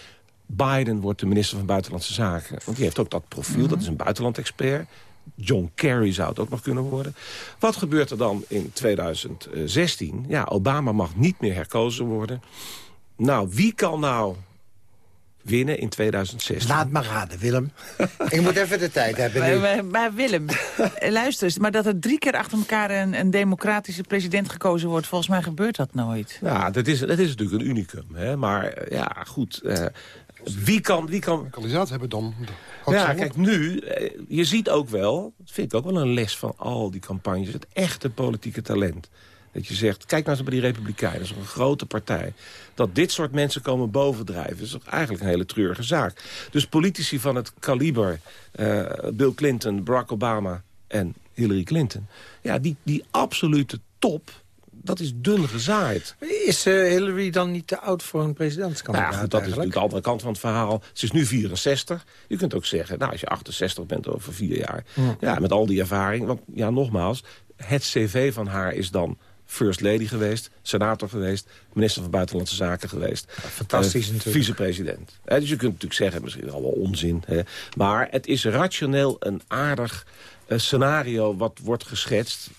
Biden wordt de minister van Buitenlandse Zaken... want die heeft ook dat profiel, mm -hmm. dat is een buitenlandexpert... John Kerry zou het ook nog kunnen worden. Wat gebeurt er dan in 2016? Ja, Obama mag niet meer herkozen worden. Nou, wie kan nou winnen in 2016. Laat maar raden, Willem. Ik moet even de tijd hebben nu. Maar, maar- maar Willem, eh, luister eens. Maar dat er drie keer achter elkaar een, een democratische president gekozen wordt... volgens mij gebeurt dat nooit. Ja, dat is, dat is natuurlijk een unicum. Hè? Maar eh, ja, goed. eh, wie kan... Wie kan Kandidaat hebben dan... ja, kijk, nu, je ziet ook wel, dat vind ik ook wel een les van al die campagnes, het echte politieke talent. Dat je zegt, kijk nou eens bij die Republikeinen, dat is een grote partij. Dat dit soort mensen komen bovendrijven, is toch eigenlijk een hele treurige zaak. Dus politici van het kaliber eh, Bill Clinton, Barack Obama en Hillary Clinton... ja, die, die absolute top, dat is dun gezaaid. Is eh, Hillary dan niet te oud voor een presidentskandidaat Nou ja, goed, dat is eigenlijk? natuurlijk de andere kant van het verhaal. Ze is nu 64. Je kunt ook zeggen, nou, als je 68 bent over vier jaar... Ja. met al die ervaring. Want ja, nogmaals, het cv van haar is dan first lady geweest... senator geweest, minister van Buitenlandse Zaken geweest. fantastisch eh, natuurlijk. Vicepresident. Eh, dus je kunt natuurlijk zeggen, misschien allemaal onzin. Hè, maar het is rationeel een aardig eh, scenario wat wordt geschetst...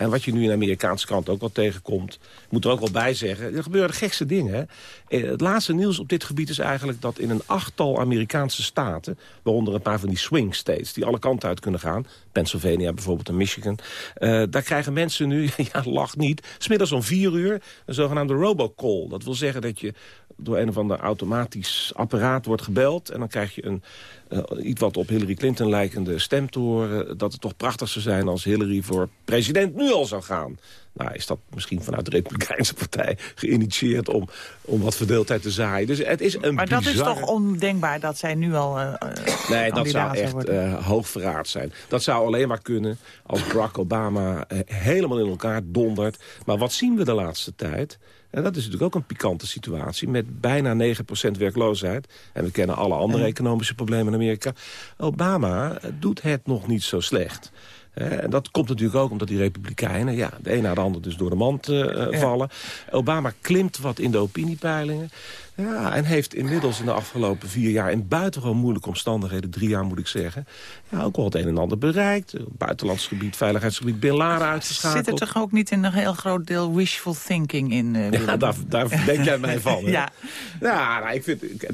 en wat je nu in de Amerikaanse krant ook wel tegenkomt... moet er ook wel bij zeggen, er gebeuren gekste dingen. Eh, Het laatste nieuws op dit gebied is eigenlijk dat in een achttal Amerikaanse staten... waaronder een paar van die swing states die alle kanten uit kunnen gaan... Pennsylvania bijvoorbeeld en Michigan... eh, daar krijgen mensen nu, ja, lach niet... smiddags om vier uur een zogenaamde robocall. Dat wil zeggen dat je door een of ander automatisch apparaat wordt gebeld... en dan krijg je een eh, iets wat op Hillary Clinton lijkende stem te horen... dat het toch prachtig zou zijn als Hillary voor president nu al zou gaan. Nou, is dat misschien vanuit de Republikeinse Partij geïnitieerd... om, om wat verdeeldheid te zaaien. Dus het is een Maar dat is toch ondenkbaar dat zij nu al eh, Nee, dat zou echt eh hoogverraad zijn. Dat zou alleen maar kunnen als Barack Obama helemaal in elkaar dondert. Maar wat zien we de laatste tijd? En dat is natuurlijk ook een pikante situatie met bijna 9% werkloosheid. En we kennen alle andere economische problemen in Amerika. Obama eh, doet het nog niet zo slecht. En dat komt natuurlijk ook omdat die republikeinen... ja, de een na de ander dus door de mand eh, eh, vallen. Obama klimt wat in de opiniepeilingen. Ja, en heeft inmiddels in de afgelopen vier jaar... in buitengewoon moeilijke omstandigheden, drie jaar moet ik zeggen... Ja, ook wel het een en ander bereikt. Buitenlands gebied, veiligheidsgebied, Bin Laden uitgeschakeld. Zit er toch ook niet in een heel groot deel wishful thinking in? eh, Ja, daar, daar denk jij mij van. hè? Ja. Ja, nou, ik, vind, ik,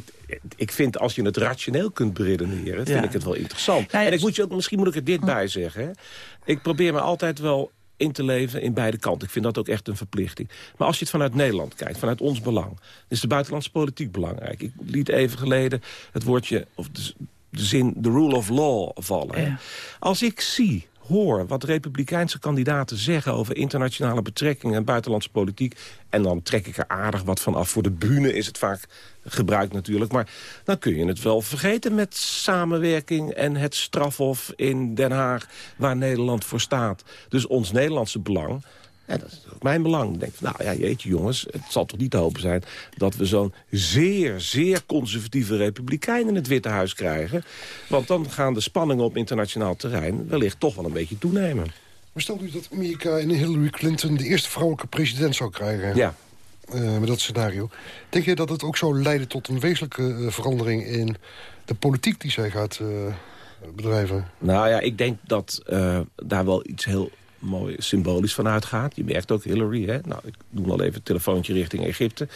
ik vind als je het rationeel kunt beredeneren, vind Ja. ik het wel interessant. Nou ja, en ik moet je ook, misschien moet ik er dit bij zeggen. Hè. Ik probeer me altijd wel in te leven in beide kanten. Ik vind dat ook echt een verplichting. Maar als je het vanuit Nederland kijkt, vanuit ons belang... dan is de buitenlandse politiek belangrijk. Ik liet even geleden het woordje, of de, de zin, the rule of law vallen. Ja. Als ik zie, hoor wat republikeinse kandidaten zeggen... over internationale betrekkingen en buitenlandse politiek... en dan trek ik er aardig wat van af. Voor de bühne is het vaak gebruikt natuurlijk. Maar dan kun je het wel vergeten met samenwerking... en het strafhof in Den Haag, waar Nederland voor staat. Dus ons Nederlandse belang... Dat is ook mijn belang. Ik denk, van, nou ja, jeetje jongens, het zal toch niet te hopen zijn... dat we zo'n zeer, zeer conservatieve republikein in het Witte Huis krijgen. Want dan gaan de spanningen op internationaal terrein... wellicht toch wel een beetje toenemen. Maar stelt u dat Amerika en Hillary Clinton... de eerste vrouwelijke president zou krijgen... Ja. eh, met dat scenario. Denk je dat het ook zou leiden tot een wezenlijke eh, verandering... in de politiek die zij gaat eh, bedrijven? Nou ja, ik denk dat daar wel iets heel mooi symbolisch van uitgaat. Je merkt ook Hillary, hè? Nou, ik doe al even het telefoontje richting Egypte.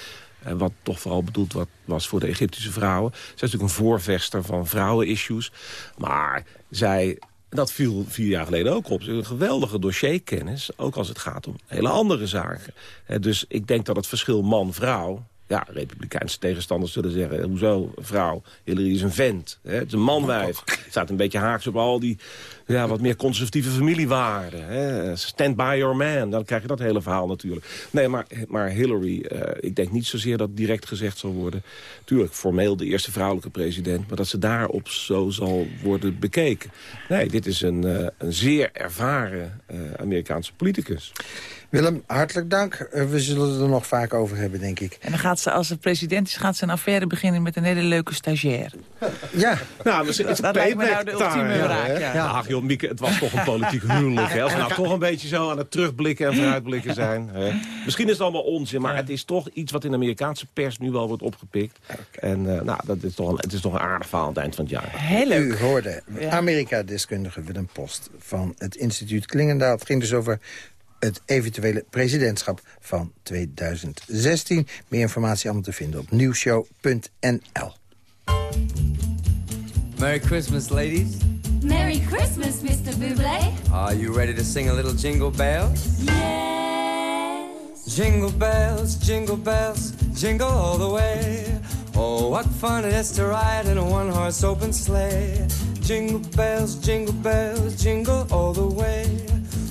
Wat toch vooral bedoeld wat was voor de Egyptische vrouwen. Zij is natuurlijk een voorvechter van vrouwen-issues. Maar zij, dat viel vier jaar geleden ook op. Ze een geweldige dossierkennis, ook als het gaat om hele andere zaken. Dus ik denk dat het verschil man-vrouw... Ja, republikeinse tegenstanders zullen zeggen... hoezo, vrouw, Hillary is een vent. Hè? Het is een manwijf. Het staat een beetje haaks op al die ja, wat meer conservatieve familiewaarden. Hè? Stand by your man. Dan krijg je dat hele verhaal natuurlijk. Nee, maar, maar Hillary, eh, ik denk niet zozeer dat direct gezegd zal worden... tuurlijk, formeel de eerste vrouwelijke president... maar dat ze daarop zo zal worden bekeken. Nee, dit is een, eh, een zeer ervaren eh, Amerikaanse politicus. Willem, hartelijk dank. Eh, we zullen het er nog vaak over hebben, denk ik. En dan gaat ze, als ze president is, gaat ze een affaire beginnen met een hele leuke stagiair. Ja, Nou, misschien is Dat lijkt me nou de ultieme wraak, ja. Ach joh, Mieke, het was toch een politiek huwelijk. Hè? Als we nou toch een beetje zo aan het terugblikken en vooruitblikken zijn. Hè? Misschien is het allemaal onzin, maar het is toch iets wat in de Amerikaanse pers nu wel wordt opgepikt. En eh, nou, dat is toch een, het is toch een aardig verhaal aan het eind van het jaar. Heel u leuk. hoorde Amerika-deskundige Willem Post van het instituut Klingendaal. Het ging dus over het eventuele presidentschap van 2016. Meer informatie allemaal te vinden op nieuwshow.nl. Merry Christmas, ladies. Merry Christmas, Mr. Bublé. Are you ready to sing a little jingle bells? Yes. Jingle bells, jingle bells, jingle all the way. Oh, what fun it is to ride in a one-horse open sleigh. Jingle bells, jingle bells, jingle all the way.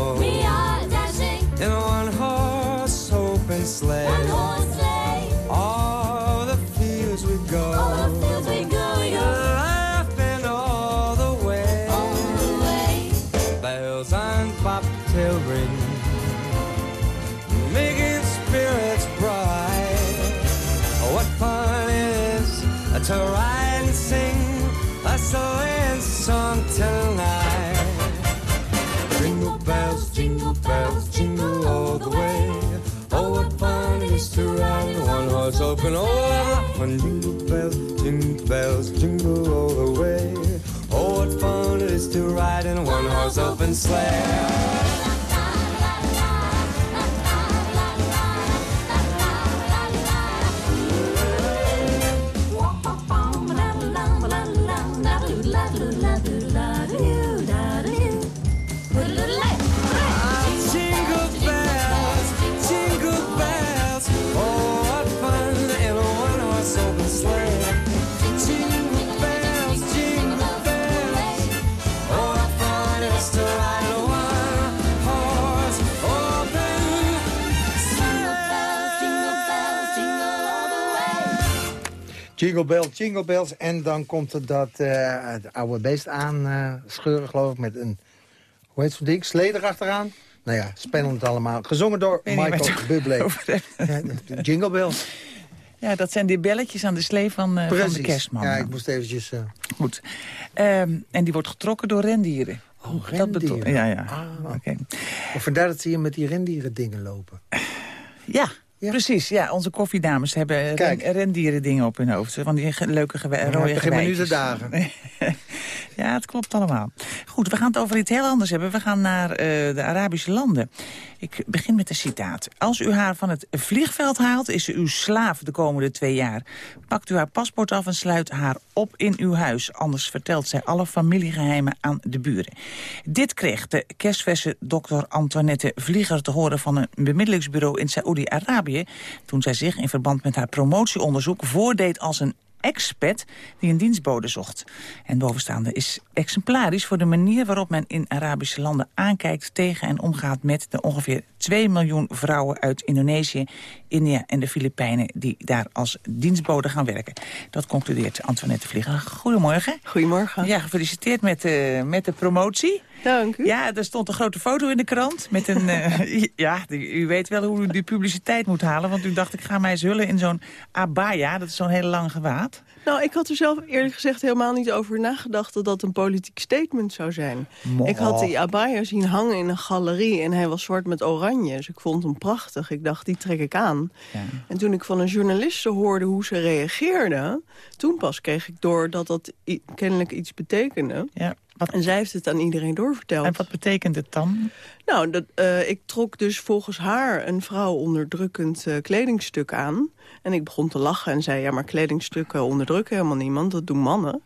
the snow We are dashing in a one-horse open sleigh. one horse sleigh. One-horse open. What fun! Jingle bells, jingle bells, jingle all the way. Oh, what fun it is to ride in a one-horse open sleigh. Jingle bells, jingle bells. En dan komt er dat eh, het oude beest aan eh, scheuren, geloof ik, met een... Hoe heet zo'n ding? Sleder achteraan? Nou ja, spannend allemaal. Gezongen door Michael Bublé. Ja, jingle bells. Ja, dat zijn die belletjes aan de slee van, eh, van de kerstman. Ja, ik moest eventjes... Goed. Ehm, en die wordt getrokken door rendieren. Oh, Dat rendieren. Ja, ja. Ah. Oké. Of vandaar dat ze hier met die rendieren dingen lopen. Ja, Ja. precies. Ja, onze koffiedames hebben ren, rendieren dingen op hun hoofd. Van die leuke gewe- Ja, rode nu dagen. ja, het klopt allemaal. Goed, we gaan het over iets heel anders hebben. We gaan naar eh, de Arabische landen. Ik begin met een citaat. Als u haar van het vliegveld haalt, is ze uw slaaf de komende twee jaar. Pakt u haar paspoort af en sluit haar op in uw huis. Anders vertelt zij alle familiegeheimen aan de buren. Dit kreeg de kerstverse dokter Antoinette Vlieger te horen van een bemiddelingsbureau in Saoedi-Arabië... toen zij zich in verband met haar promotieonderzoek voordeed als een expat die een dienstbode zocht. En bovenstaande is exemplarisch voor de manier waarop men in Arabische landen aankijkt tegen en omgaat met de ongeveer 2 miljoen vrouwen uit Indonesië, India en de Filipijnen die daar als dienstbode gaan werken. Dat concludeert Antoinette Vlieger. Goedemorgen. Goedemorgen. Ja, gefeliciteerd met, eh, met de promotie. Dank u. Ja, er stond een grote foto in de krant. Met een, eh, ja, die- u weet wel hoe u die publiciteit moet halen. Want u dacht, ik ga mij eens hullen in zo'n abaya. Dat is zo'n hele lang gewaad. Nou, ik had er zelf eerlijk gezegd helemaal niet over nagedacht... dat dat een politiek statement zou zijn. Mo- Ik had die abaya zien hangen in een galerie... en hij was zwart met oranje, dus ik vond hem prachtig. Ik dacht, die trek ik aan. Ja. En toen ik van een journaliste hoorde hoe ze reageerde... toen pas kreeg ik door dat dat kennelijk iets betekende. Ja, wat, En zij heeft het aan iedereen doorverteld. en wat betekent het dan? Nou, dat, eh, ik trok dus volgens haar een vrouw onderdrukkend eh, kledingstuk aan. En ik begon te lachen en zei, ja, maar kledingstukken onderdrukken helemaal niemand. Dat doen mannen.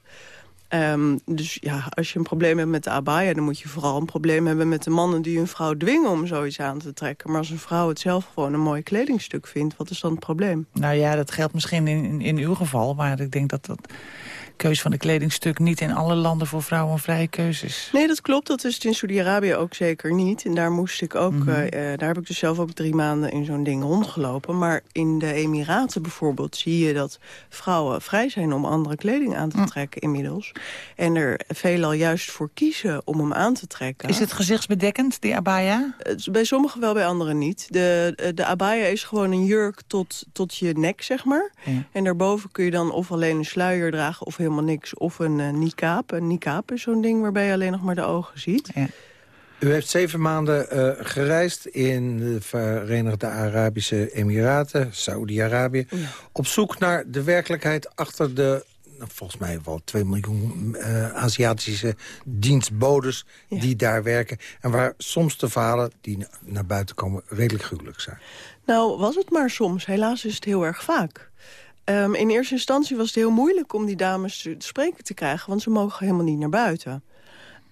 Ehm, dus ja, als je een probleem hebt met de abaya... dan moet je vooral een probleem hebben met de mannen die een vrouw dwingen om zoiets aan te trekken. Maar als een vrouw het zelf gewoon een mooi kledingstuk vindt, wat is dan het probleem? Nou ja, dat geldt misschien in, in, in uw geval, maar ik denk dat dat keuze van een kledingstuk niet in alle landen voor vrouwen een vrije keuze is. Nee, dat klopt. Dat is het in Saudi-Arabië ook zeker niet. En daar moest ik ook, Mhm. eh, eh, daar heb ik dus zelf ook drie maanden in zo'n ding rondgelopen. Maar in de Emiraten bijvoorbeeld zie je dat vrouwen vrij zijn om andere kleding aan te Mm. trekken inmiddels. En er veelal juist voor kiezen om hem aan te trekken. Is het gezichtsbedekkend, die abaya? Is Bij sommigen wel, bij anderen niet. De, eh, de abaya is gewoon een jurk tot, tot je nek, zeg maar. Ja. En daarboven kun je dan of alleen een sluier dragen of helemaal niks. Of een niqab. Een niqab is zo'n ding waarbij je alleen nog maar de ogen ziet. Ja. U heeft zeven maanden eh, gereisd in de Verenigde Arabische Emiraten, Saoedi-Arabië... op zoek naar de werkelijkheid achter de, nou, volgens mij wel 2 miljoen eh, Aziatische dienstbodes die daar werken. En waar soms de verhalen die na- naar buiten komen redelijk gruwelijk zijn. Nou, was het maar soms. Helaas is het heel erg vaak. Ehm, in eerste instantie was het heel moeilijk om die dames te spreken te krijgen... want ze mogen helemaal niet naar buiten.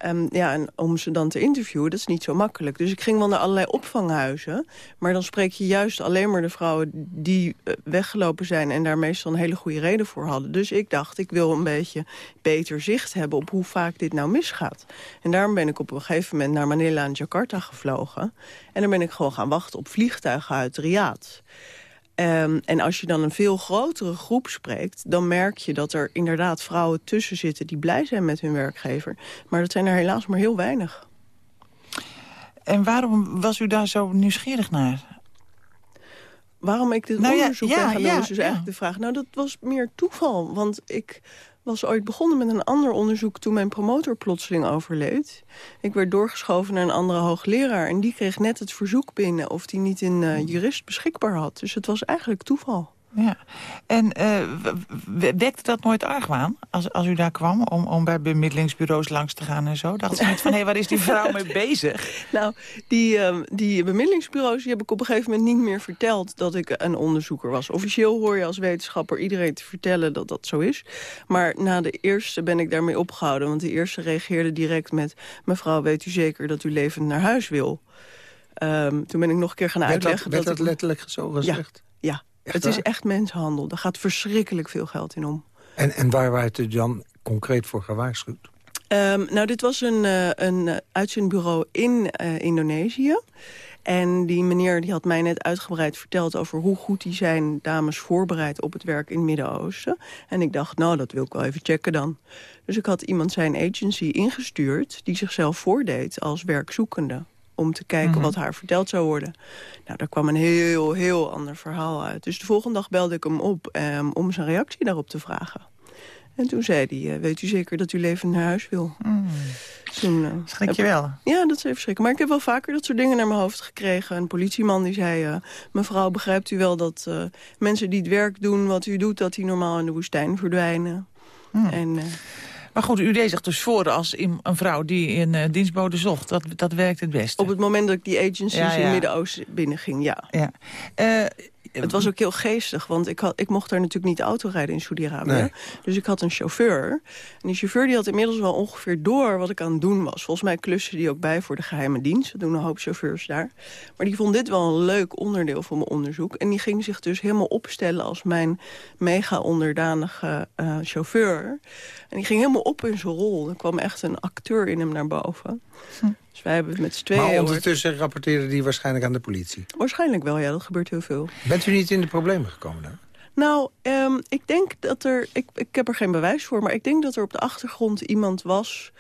Ehm, ja, en om ze dan te interviewen, dat is niet zo makkelijk. Dus ik ging wel naar allerlei opvanghuizen. Maar dan spreek je juist alleen maar de vrouwen die eh, weggelopen zijn... en daar meestal een hele goede reden voor hadden. Dus ik dacht, ik wil een beetje beter zicht hebben... op hoe vaak dit nou misgaat. En daarom ben ik op een gegeven moment naar Manila en Jakarta gevlogen. En dan ben ik gewoon gaan wachten op vliegtuigen uit Riyadh. Ehm, en als je dan een veel grotere groep spreekt... dan merk je dat er inderdaad vrouwen tussen zitten... die blij zijn met hun werkgever. Maar dat zijn er helaas maar heel weinig. En waarom was u daar zo nieuwsgierig naar? Waarom ik dit Nou onderzoek ja, ben gaan doen, ja, is dus eigenlijk de vraag. Nou, dat was meer toeval. Want ik was ooit begonnen met een ander onderzoek... toen mijn promotor plotseling overleed. Ik werd doorgeschoven naar een andere hoogleraar... en die kreeg net het verzoek binnen... of die niet een eh, jurist beschikbaar had. Dus het was eigenlijk toeval. Ja. En eh, wekte dat nooit argwaan als, als u daar kwam... Om, om bij bemiddelingsbureaus langs te gaan en zo? Dacht ze niet van, hé, waar is die vrouw mee bezig? Nou, die, ehm, die bemiddelingsbureaus die heb ik op een gegeven moment niet meer verteld dat ik een onderzoeker was. Officieel hoor je als wetenschapper iedereen te vertellen dat dat zo is. Maar na de eerste ben ik daarmee opgehouden. Want de eerste reageerde direct met... mevrouw, weet u zeker dat u levend naar huis wil? Ehm, toen ben ik nog een keer gaan Werd dat, uitleggen... werd dat ik... letterlijk zo gezegd? Ja, Echt het is echt mensenhandel. Daar gaat verschrikkelijk veel geld in om. En, en waar werd u dan concreet voor gewaarschuwd? Ehm, nou, dit was een, eh, een uitzendbureau in eh, Indonesië. En die meneer die had mij net uitgebreid verteld over hoe goed die zijn dames voorbereidt op het werk in het Midden-Oosten. En ik dacht, nou, dat wil ik wel even checken dan. Dus ik had iemand zijn agency ingestuurd die zichzelf voordeed als werkzoekende. Om te kijken Mhm. wat haar verteld zou worden. Nou, daar kwam een heel, heel ander verhaal uit. Dus de volgende dag belde ik hem op ehm, om zijn reactie daarop te vragen. En toen zei hij, eh, weet u zeker dat u levend naar huis wil? Toen, eh, Schrik je wel? Ja, dat is even schrikken. Maar ik heb wel vaker dat soort dingen naar mijn hoofd gekregen. Een politieman die zei... eh, mevrouw, begrijpt u wel dat mensen die het werk doen wat u doet... dat die normaal in de woestijn verdwijnen? En, eh, Maar goed, u deed zich dus voor als een vrouw die een eh, dienstbode zocht. Dat, dat werkt het best. op het moment dat ik die agencies Ja, in het Midden-Oosten binnenging, ja. Ja. Eh, Het was ook heel geestig, want ik, had, ik mocht daar natuurlijk niet autorijden in Saudi-Arabië. Nee. Dus ik had een chauffeur. En die chauffeur die had inmiddels wel ongeveer door wat ik aan het doen was. Volgens mij klussen die ook bij voor de geheime dienst. Dat doen een hoop chauffeurs daar. Maar die vond dit wel een leuk onderdeel van mijn onderzoek. En die ging zich dus helemaal opstellen als mijn mega onderdanige eh, chauffeur. En die ging helemaal op in zijn rol. Er kwam echt een acteur in hem naar boven. Dus wij hebben het met z'n tweeën... Maar ondertussen rapporteerde die waarschijnlijk aan de politie. Waarschijnlijk wel, ja. Dat gebeurt heel veel. Bent u niet in de problemen gekomen daar? Nou, ehm, ik denk dat er... Ik, ik heb er geen bewijs voor, maar ik denk dat er op de achtergrond iemand was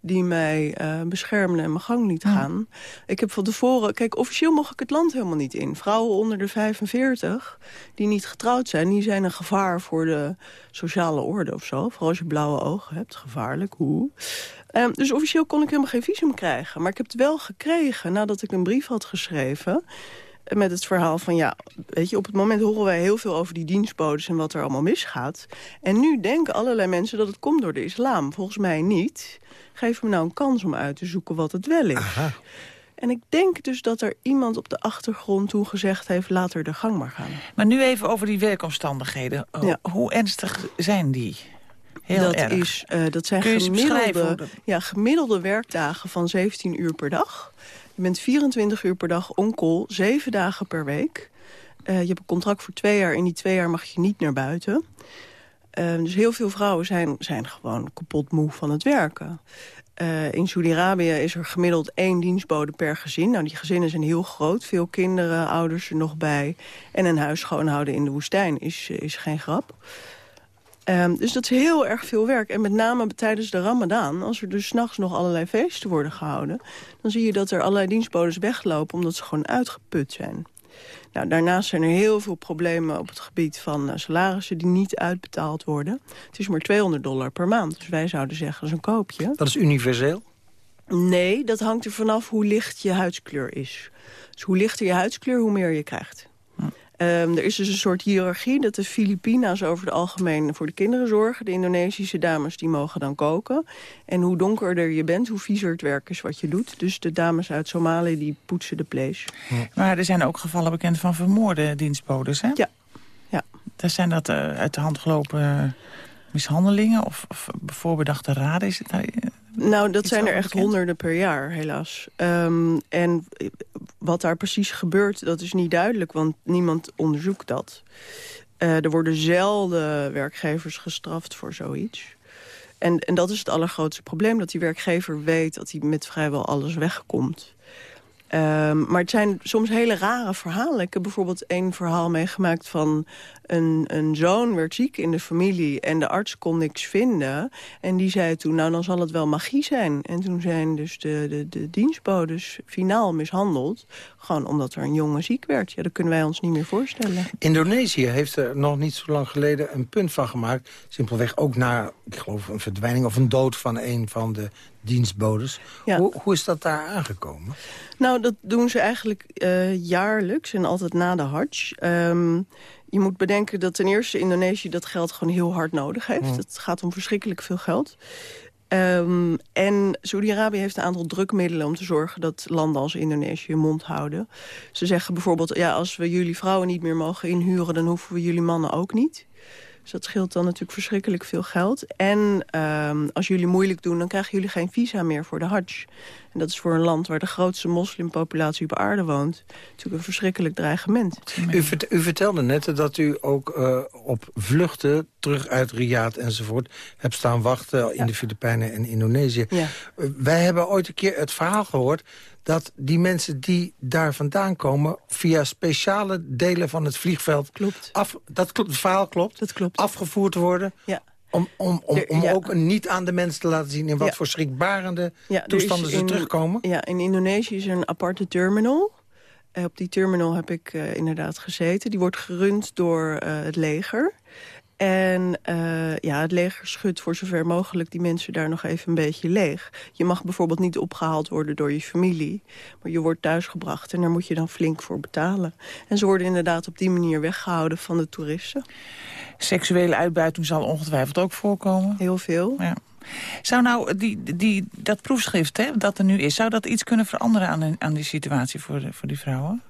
die mij eh, beschermde en mijn gang liet gaan. Ik heb van tevoren... Kijk, officieel mocht ik het land helemaal niet in. Vrouwen onder de 45 die niet getrouwd zijn... die zijn een gevaar voor de sociale orde of zo. Vooral als je blauwe ogen hebt. Gevaarlijk, hoe. Ehm, dus officieel kon ik helemaal geen visum krijgen. Maar ik heb het wel gekregen nadat ik een brief had geschreven met het verhaal van, ja, weet je, op het moment horen wij heel veel over die dienstbodes en wat er allemaal misgaat. En nu denken allerlei mensen dat het komt door de islam. Volgens mij niet. Geef me nou een kans om uit te zoeken wat het wel is. En ik denk dus dat er iemand op de achtergrond toen gezegd heeft, laat er de gang maar gaan. maar nu even over die werkomstandigheden. Ho- Ja. Hoe ernstig zijn die? Heel dat, erg. Is, eh, dat zijn gemiddelde, ja, gemiddelde werkdagen van 17 uur per dag. Je bent 24 uur per dag on-call, 7 dagen per week. Eh, je hebt een contract voor twee jaar. In die twee jaar mag je niet naar buiten. Eh, dus heel veel vrouwen zijn, zijn gewoon kapot moe van het werken. Eh, in Saudi-Arabië is er gemiddeld één dienstbode per gezin. Nou, die gezinnen zijn heel groot. Veel kinderen, ouders er nog bij. En een huis schoonhouden in de woestijn is, is geen grap. Ehm, dus dat is heel erg veel werk. En met name tijdens de ramadan, als er dus s'nachts nog allerlei feesten worden gehouden... dan zie je dat er allerlei dienstbodes weglopen omdat ze gewoon uitgeput zijn. Nou, daarnaast zijn er heel veel problemen op het gebied van eh, salarissen die niet uitbetaald worden. Het is maar 200 dollar per maand, dus wij zouden zeggen dat is een koopje. Dat is universeel? Nee, dat hangt er vanaf hoe licht je huidskleur is. Dus hoe lichter je huidskleur, hoe meer je krijgt. Ehm, er is dus een soort hiërarchie dat de Filipina's over het algemeen voor de kinderen zorgen. De Indonesische dames die mogen dan koken. En hoe donkerder je bent, hoe viezer het werk is wat je doet. Dus de dames uit Somalië die poetsen de place. Maar er zijn ook gevallen bekend van vermoorde dienstbodes, hè? Ja. ja. Daar zijn dat eh, uit de hand gelopen eh, mishandelingen of, of voorbedachte raden? Is het nou, eh, Nou, dat zijn er echt honderden per jaar, helaas. Ehm, en wat daar precies gebeurt, dat is niet duidelijk, want niemand onderzoekt dat. Eh, er worden zelden werkgevers gestraft voor zoiets. En, en dat is het allergrootste probleem, dat die werkgever weet dat hij met vrijwel alles wegkomt. Ehm, maar het zijn soms hele rare verhalen. Ik heb bijvoorbeeld één verhaal meegemaakt van een, een zoon werd ziek in de familie en de arts kon niks vinden. En die zei toen, nou dan zal het wel magie zijn. En toen zijn dus de, de, de dienstbodes finaal mishandeld. Gewoon omdat er een jongen ziek werd. Ja, dat kunnen wij ons niet meer voorstellen. Indonesië heeft er nog niet zo lang geleden een punt van gemaakt. Simpelweg ook na, ik geloof, een verdwijning of een dood van een van de dienstbodes. Ja. Hoe, hoe is dat daar aangekomen? Nou, dat doen ze eigenlijk eh, jaarlijks en altijd na de Hajj. Ehm, je moet bedenken dat ten eerste Indonesië dat geld gewoon heel hard nodig heeft. Ja. Het gaat om verschrikkelijk veel geld. Ehm, en Saudi-Arabië heeft een aantal drukmiddelen om te zorgen dat landen als Indonesië mond houden. Ze zeggen bijvoorbeeld, ja, als we jullie vrouwen niet meer mogen inhuren, dan hoeven we jullie mannen ook niet. Dus dat scheelt dan natuurlijk verschrikkelijk veel geld. En ehm, als jullie moeilijk doen, dan krijgen jullie geen visa meer voor de Hajj. En dat is voor een land waar de grootste moslimpopulatie op aarde woont... natuurlijk een verschrikkelijk dreigement. U, vert- u vertelde net dat u ook eh, op vluchten terug uit Riyadh enzovoort... hebt staan wachten in de Filipijnen en Indonesië. Ja. Wij hebben ooit een keer het verhaal gehoord... dat die mensen die daar vandaan komen... via speciale delen van het vliegveld... Klopt. Af, dat klopt, het verhaal klopt. Dat klopt. Afgevoerd worden... Ja. Om, om, om, om ja. ook niet aan de mensen te laten zien... in wat Ja. voor schrikbarende Ja, toestanden ze in- terugkomen. Ja, in Indonesië is er een aparte terminal. Eh, op die terminal heb ik eh, inderdaad gezeten. Die wordt gerund door eh, het leger. En eh, ja, het leger schudt voor zover mogelijk die mensen daar nog even een beetje leeg. Je mag bijvoorbeeld niet opgehaald worden door je familie. Maar je wordt thuisgebracht en daar moet je dan flink voor betalen. En ze worden inderdaad op die manier weggehouden van de toeristen. seksuele uitbuiting zal ongetwijfeld ook voorkomen? Heel veel. Ja. Zou nou die, die, dat proefschrift hè, dat er nu is... zou dat iets kunnen veranderen aan, de- aan die situatie voor, de- voor die vrouwen?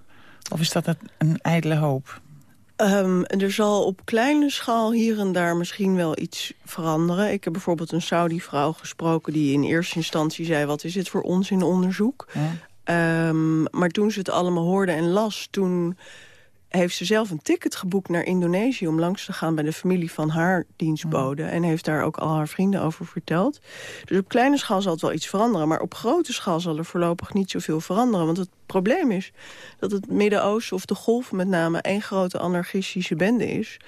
Of is dat een, een ijdele hoop? Ehm, er zal op kleine schaal hier en daar misschien wel iets veranderen. Ik heb bijvoorbeeld een Saudi-vrouw gesproken die in eerste instantie zei... wat is dit voor onzin onderzoek? Ehm, maar toen ze het allemaal hoorde en las, toen heeft ze zelf een ticket geboekt naar Indonesië... om langs te gaan bij de familie van haar dienstbode. En heeft daar ook al haar vrienden over verteld. Dus op kleine schaal zal het wel iets veranderen. Maar op grote schaal zal er voorlopig niet zoveel veranderen. Want het probleem is dat het Midden-Oosten of de Golf met name... één grote anarchistische bende is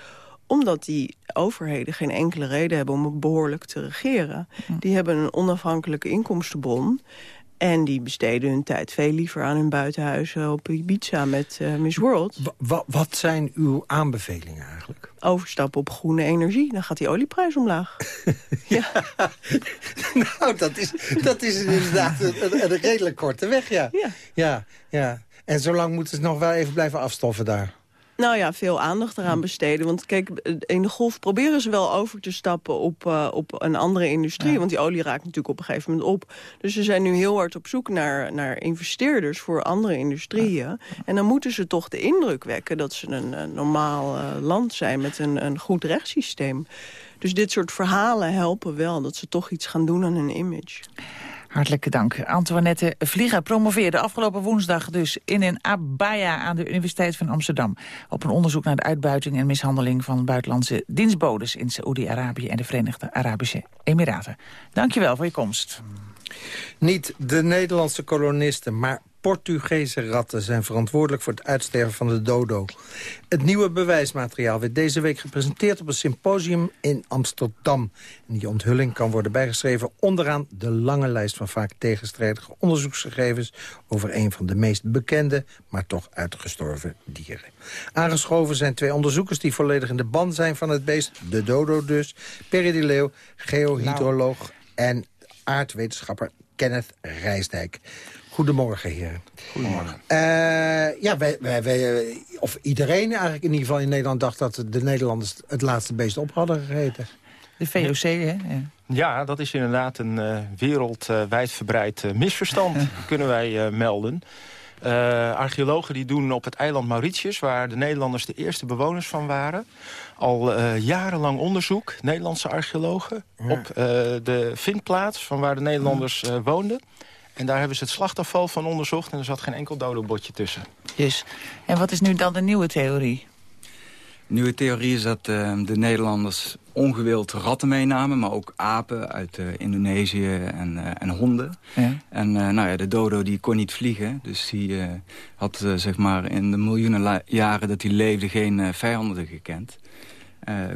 omdat die overheden geen enkele reden hebben om behoorlijk te regeren. Die hebben een onafhankelijke inkomstenbron. En die besteden hun tijd veel liever aan hun buitenhuizen op Ibiza met eh, Miss World. Wa- wat zijn uw aanbevelingen eigenlijk? Overstappen op groene energie, dan gaat die olieprijs omlaag. nou, dat is, dat is inderdaad een, een, een redelijk korte weg, ja. Ja. ja. Ja, En zolang moeten ze nog wel even blijven afstoffen daar. Nou ja, veel aandacht eraan besteden. Want kijk, in de golf proberen ze wel over te stappen op, eh, op een andere industrie. Want die olie raakt natuurlijk op een gegeven moment op. Dus ze zijn nu heel hard op zoek naar, naar investeerders voor andere industrieën. En dan moeten ze toch de indruk wekken dat ze een, eh, normaal eh, land zijn met een, een goed rechtssysteem. Dus dit soort verhalen helpen wel, dat ze toch iets gaan doen aan hun image. Hartelijk dank. Antoinette Vlieger promoveerde afgelopen woensdag dus in een abaya aan de Universiteit van Amsterdam. Op een onderzoek naar de uitbuiting en mishandeling van buitenlandse dienstbodes in Saoedi-Arabië en de Verenigde Arabische Emiraten. Dankjewel voor je komst. Niet de Nederlandse kolonisten, maar Portugese ratten zijn verantwoordelijk voor het uitsterven van de dodo. Het nieuwe bewijsmateriaal werd deze week gepresenteerd op een symposium in Amsterdam. En die onthulling kan worden bijgeschreven onderaan de lange lijst van vaak tegenstrijdige onderzoeksgegevens over een van de meest bekende, maar toch uitgestorven dieren. Aangeschoven zijn twee onderzoekers die volledig in de ban zijn van het beest, de dodo dus, Perry de Leeuw, geohydroloog en aardwetenschapper Kenneth Rijsdijk. Goedemorgen, heren. Goedemorgen. Eh, ja, wij, wij, wij, of iedereen eigenlijk in ieder geval in Nederland dacht... dat de Nederlanders het laatste beest op hadden gegeten. De VOC, hè? Ja. Ja, dat is inderdaad een uh, wereldwijd verbreid uh, misverstand, kunnen wij uh, melden. archeologen die doen op het eiland Mauritius, waar de Nederlanders de eerste bewoners van waren... al jarenlang onderzoek, Nederlandse archeologen, ja. op de vindplaats van waar de Nederlanders woonden... En daar hebben ze het slachtafval van onderzocht en er zat geen enkel dodobotje tussen. Dus, en wat is nu dan de nieuwe theorie? De nieuwe theorie is dat uh, de Nederlanders ongewild ratten meenamen... maar ook apen uit uh, Indonesië en, uh, en honden. Ja. En nou ja, de dodo die kon niet vliegen. Dus die had zeg maar in de miljoenen jaren dat hij leefde geen vijanden gekend.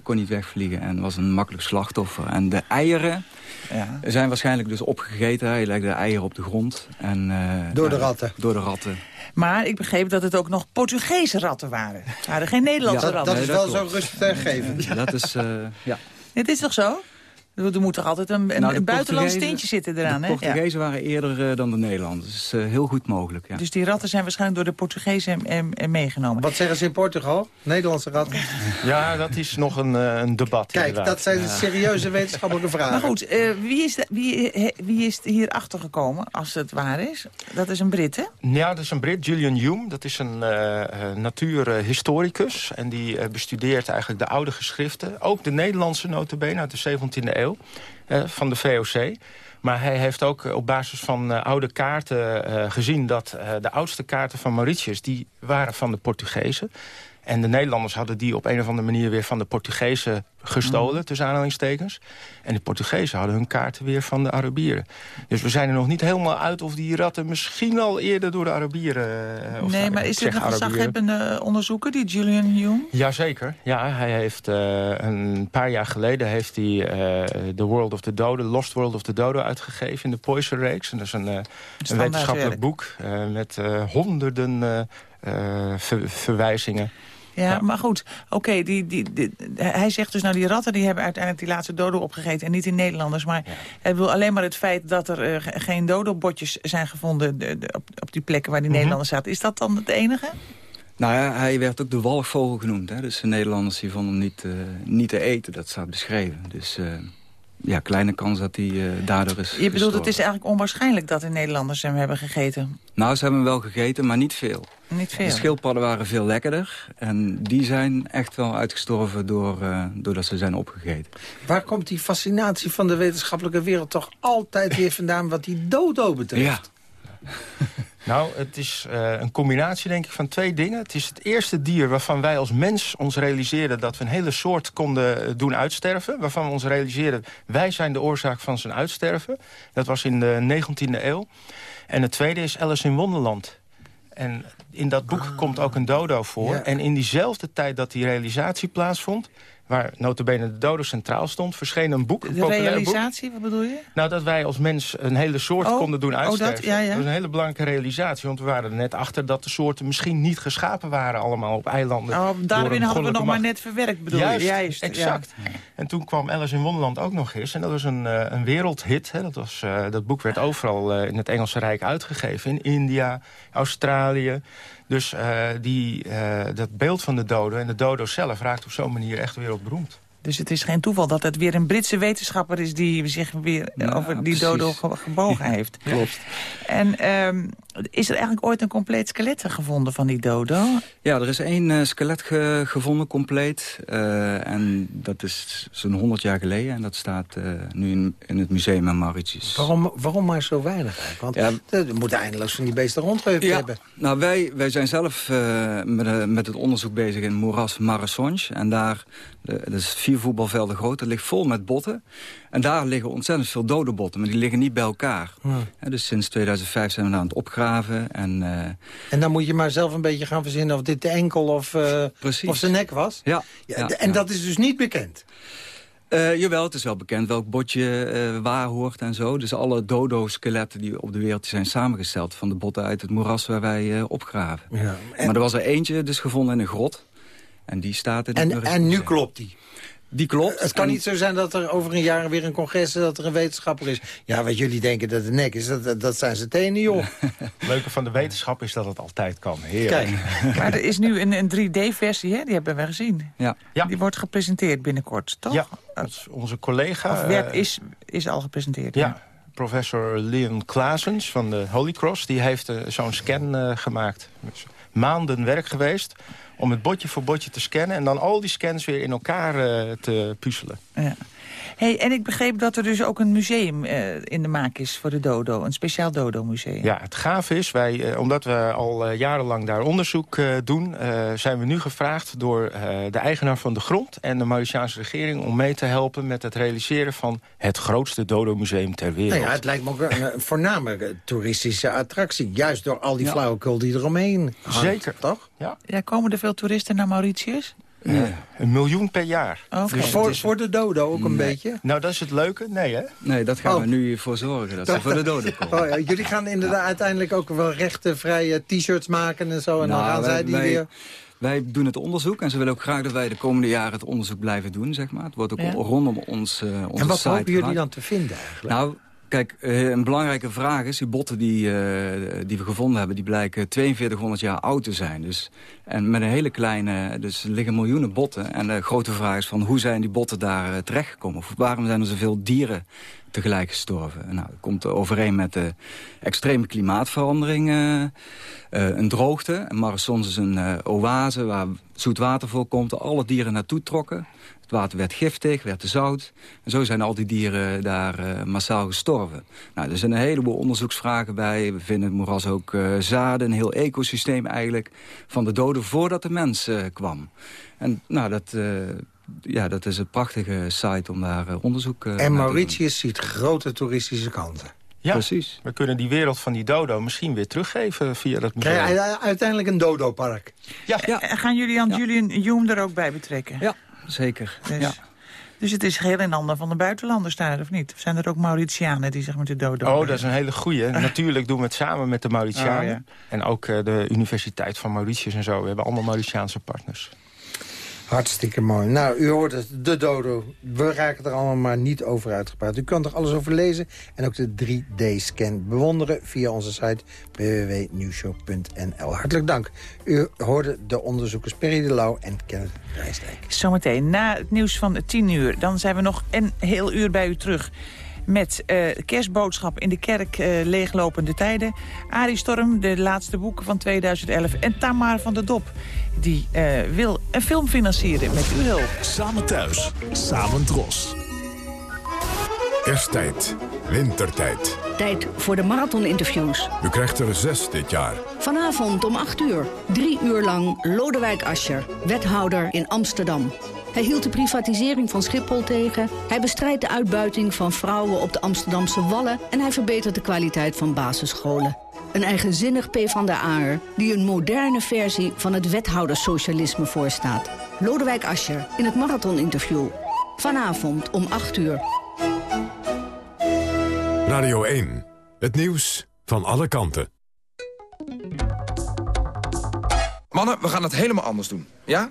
Kon niet wegvliegen en was een makkelijk slachtoffer. En de eieren ja. zijn waarschijnlijk dus opgegeten. Hij legde eieren op de grond. En, door de ratten? Door de ratten. Maar ik begreep dat het ook nog Portugese ratten waren. Het waren geen Nederlandse ja, ratten. Dat is wel zo rustgevend. Ja, dat is, uh, ja. Het is toch zo? Er moet toch altijd een, een, nou, een buitenlands tintje zitten eraan, de hè? Portugezen ja. waren eerder uh, dan de Nederlanders. Dat is uh, heel goed mogelijk, ja. Dus die ratten zijn waarschijnlijk door de Portugezen en, en meegenomen. Wat zeggen ze in Portugal? Nederlandse ratten? Ja, dat is nog een, uh, een debat. Kijk, inderdaad. dat zijn serieuze wetenschappelijke vragen. Maar goed, wie, is de, wie, wie is hier achter gekomen, als het waar is? Dat is een Brit, hè? Ja, dat is een Brit, Julian Hume. Dat is een natuurhistoricus. En die bestudeert eigenlijk de oude geschriften. Ook de Nederlandse notabene uit de 17e eeuw. Uh, van de VOC. Maar hij heeft ook op basis van uh, oude kaarten gezien... dat de oudste kaarten van Mauritius, die waren van de Portugezen. En de Nederlanders hadden die op een of andere manier weer van de Portugezen gestolen, mm. tussen aanhalingstekens. En de Portugezen hadden hun kaarten weer van de Arabieren. Dus we zijn er nog niet helemaal uit of die ratten misschien al eerder door de Arabieren... Of nee, maar is dit een gezaghebbende onderzoeker, die Julian Hume? Jazeker, ja. Hij heeft uh, een paar jaar geleden heeft hij uh, The World of the Dodo, Lost World of the Dodo uitgegeven in de Poisson-reeks. En dat is een, uh, een wetenschappelijk boek met honderden ver verwijzingen. Ja, maar goed. Oké, die, die, die, hij zegt dus, nou die ratten die hebben uiteindelijk die laatste dodo opgegeten. En niet die Nederlanders. Maar hij wil alleen maar het feit dat er uh, geen dodo-botjes zijn gevonden de, de, op, op die plekken waar die mm -hmm. Nederlanders zaten. Is dat dan het enige? Nou ja, hij werd ook de walgvogel genoemd. Hè? Dus de Nederlanders die vonden hem niet, uh, niet te eten. Dat staat beschreven. Dus... Uh, ja, kleine kans dat hij uh, daardoor is Je bedoelt, gestorven. het is eigenlijk onwaarschijnlijk dat de Nederlanders hem hebben gegeten? Nou, ze hebben hem wel gegeten, maar niet veel. Niet veel? De schildpadden waren veel lekkerder. En die zijn echt wel uitgestorven door, uh, doordat ze zijn opgegeten. Waar komt die fascinatie van de wetenschappelijke wereld toch altijd weer vandaan wat die dodo betreft? Ja. Nou, het is uh, een combinatie denk ik van twee dingen. Het is het eerste dier waarvan wij als mens ons realiseerden... dat we een hele soort konden doen uitsterven. Waarvan we ons realiseerden, wij zijn de oorzaak van zijn uitsterven. Dat was in de 19e eeuw. En het tweede is Alice in Wonderland. En in dat boek ah. komt ook een dodo voor. Ja. En in diezelfde tijd dat die realisatie plaatsvond waar notabene de dodo centraal stond, verscheen een boek. Een de realisatie, boek. wat bedoel je? Nou, dat wij als mens een hele soort oh, konden doen uitsterven. Oh, dat, ja, ja. dat was een hele belangrijke realisatie, want we waren er net achter dat de soorten misschien niet geschapen waren allemaal op eilanden. Oh, Darwin hadden we nog maar net verwerkt, bedoel Juist, je? Juist, exact. Ja. En toen kwam Alice in Wonderland ook nog eens. En dat was een, eh, een wereldhit. Hè. Dat, was, eh, dat boek werd overal eh, in het Engelse Rijk uitgegeven. In India, Australië. Dus eh, die, eh, dat beeld van de dodo en de dodo zelf raakt op zo'n manier echt wereldberoemd. Dus het is geen toeval dat het weer een Britse wetenschapper is... die zich weer eh, over die dodo gebogen heeft. Klopt. En ehm, is er eigenlijk ooit een compleet skelet gevonden van die dodo? Ja, er is één eh, skelet gevonden, compleet. Eh, en dat is zo'n 100 jaar geleden. En dat staat nu in, het museum in Mauritius. Waarom, waarom maar zo weinig? Want ja, we moeten eindeloos van die beesten rondgeheupt hebben. Nou, wij, wij zijn zelf met, met, het onderzoek bezig in Moeras Marasonge. En daar, is vier Voetbalvelden groot. Dat ligt vol met botten. En daar liggen ontzettend veel dode botten, maar die liggen niet bij elkaar. Dus sinds 2005 zijn we aan het opgraven. En, eh, en dan moet je maar zelf een beetje gaan verzinnen of dit de enkel of, eh, of zijn nek was. Ja. ja, en dat is dus niet bekend? Eh, jawel, het is wel bekend welk botje waar hoort en zo. Dus alle dodo-skeletten die op de wereld zijn samengesteld... van de botten uit het moeras waar wij opgraven. Ja. Maar er was er eentje dus gevonden in een grot. En die staat in... En, en nu klopt die? Die klopt. Het kan En- niet zo zijn dat er over een jaar weer een congres is... dat er een wetenschapper is. Ja, wat jullie denken dat het nek is, dat, dat, zijn ze tenen, joh. Het leuke van de wetenschap is dat het altijd kan. Heerlijk. Kijk. Maar er is nu een, een 3D-versie, hè? die hebben we gezien. Ja. Ja. Die wordt gepresenteerd binnenkort, toch? Ja, dat is onze collega... Of werd, eh, is, is al gepresenteerd. Ja, professor Leon Klaasens van de Holy Cross... die heeft eh, zo'n scan eh, gemaakt. Dus maanden werk geweest om het botje voor botje te scannen... en dan al die scans weer in elkaar eh, te puzzelen. Ja. Hey, en ik begreep dat er dus ook een museum eh, in de maak is voor de dodo. Een speciaal dodo-museum. Ja, het gaaf is, wij, eh, omdat we al eh, jarenlang daar onderzoek eh, doen... eh, zijn we nu gevraagd door eh, de eigenaar van de grond... en de Mauritiaanse regering om mee te helpen met het realiseren van... het grootste dodo-museum ter wereld. Nou ja, het lijkt me ook een, een voornamelijke toeristische attractie. Juist door al die Ja. flauwekul die eromheen hangt, Zeker. toch? Ja. Ja, komen er veel toeristen naar Mauritius? Een miljoen per jaar. Dus voor, is- voor de dodo ook een Nee. beetje? Nou, dat is het leuke. Nee, hè? Nee, dat gaan Oh. we nu voor zorgen. Dat ze voor de doden komen. Oh, ja, jullie gaan inderdaad uiteindelijk ook wel rechte, vrije t-shirts maken en zo. En dan Nou, gaan wij- zij die wij- weer... Wij doen het onderzoek en ze willen ook graag dat wij de komende jaren het onderzoek blijven doen, zeg maar. Het wordt ook Ja. rondom ons, onze En wat site hopen jullie gemaakt. dan te vinden eigenlijk? Nou, kijk, eh, een belangrijke vraag is... die botten die, eh, die we gevonden hebben... die blijken 4200 jaar oud te zijn. Dus, en met een hele kleine... dus er liggen miljoenen botten. En de grote vraag is van hoe zijn die botten daar eh, terechtgekomen? Of waarom zijn er zoveel dieren tegelijk gestorven? Nou, dat komt overeen met de extreme klimaatverandering. een droogte. En Marathons is een oase waar zoet water voorkomt. Alle dieren naartoe trokken. Het water werd giftig, werd te zout. En zo zijn al die dieren daar eh, massaal gestorven. Nou, er zijn een heleboel onderzoeksvragen bij. We vinden het moeras ook eh, zaden, een heel ecosysteem eigenlijk... van de doden voordat de mens eh, kwam. En nou, dat, eh, ja, dat is een prachtige site om daar onderzoek eh, naar En te doen. Mauritius ziet grote toeristische kansen. Ja, Precies. we kunnen die wereld van die dodo misschien weer teruggeven via dat museum. Krijg je uiteindelijk een dodo-park. Ja. En gaan jullie aan Julian Hume er ook bij betrekken? Ja, zeker. Dus, Ja. dus het is heel en ander van de buitenlanders daar, of niet? Zijn er ook Mauritianen die zich met de dodo... Oh, dat is een hele goeie. Natuurlijk doen we het samen met de Mauritianen. Oh, ja. En ook eh, de Universiteit van Mauritius en zo. We hebben allemaal Mauritiaanse partners. Hartstikke mooi. Nou, u hoort het, de dodo. We raken er allemaal maar niet over uitgepraat. U kan er alles over lezen en ook de 3D-scan bewonderen... via onze site www.nieuwshow.nl. Hartelijk dank. U hoorde de onderzoekers Perry de Lauw en Kenneth Rijsdijk. Zometeen, na het nieuws van 10 uur, dan zijn we nog een heel uur bij u terug. Met eh, kerstboodschap in de kerk, eh, leeglopende tijden. Arie Storm, de laatste boeken van 2011. En Tamar van der Dop, die eh, wil een film financieren met uw hulp. Samen thuis, samen dros. Kersttijd, wintertijd. Tijd voor de marathoninterviews. U krijgt er zes dit jaar. Vanavond om 8 uur. Drie uur lang Lodewijk Asscher, wethouder in Amsterdam. Hij hield de privatisering van Schiphol tegen. Hij bestrijdt de uitbuiting van vrouwen op de Amsterdamse Wallen... en hij verbetert de kwaliteit van basisscholen. Een eigenzinnig PvdA'er die een moderne versie van het wethoudersocialisme voorstaat. Lodewijk Asscher in het marathoninterview. Vanavond om 8 uur. Radio 1, het nieuws van alle kanten. Mannen, we gaan het helemaal anders doen. Ja?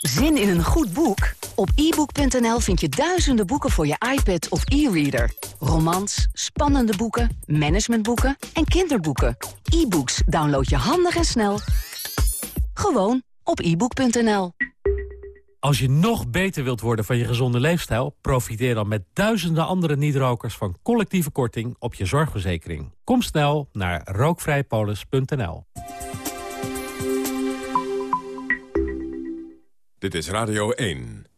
Zin in een goed boek? Op ebook.nl vind je duizenden boeken voor je iPad of e-reader. Romans, spannende boeken, managementboeken en kinderboeken. E-books download je handig en snel. Gewoon op ebook.nl. Als je nog beter wilt worden van je gezonde leefstijl... profiteer dan met duizenden andere niet-rokers van collectieve korting op je zorgverzekering. Kom snel naar rookvrijpolis.nl. Dit is Radio 1.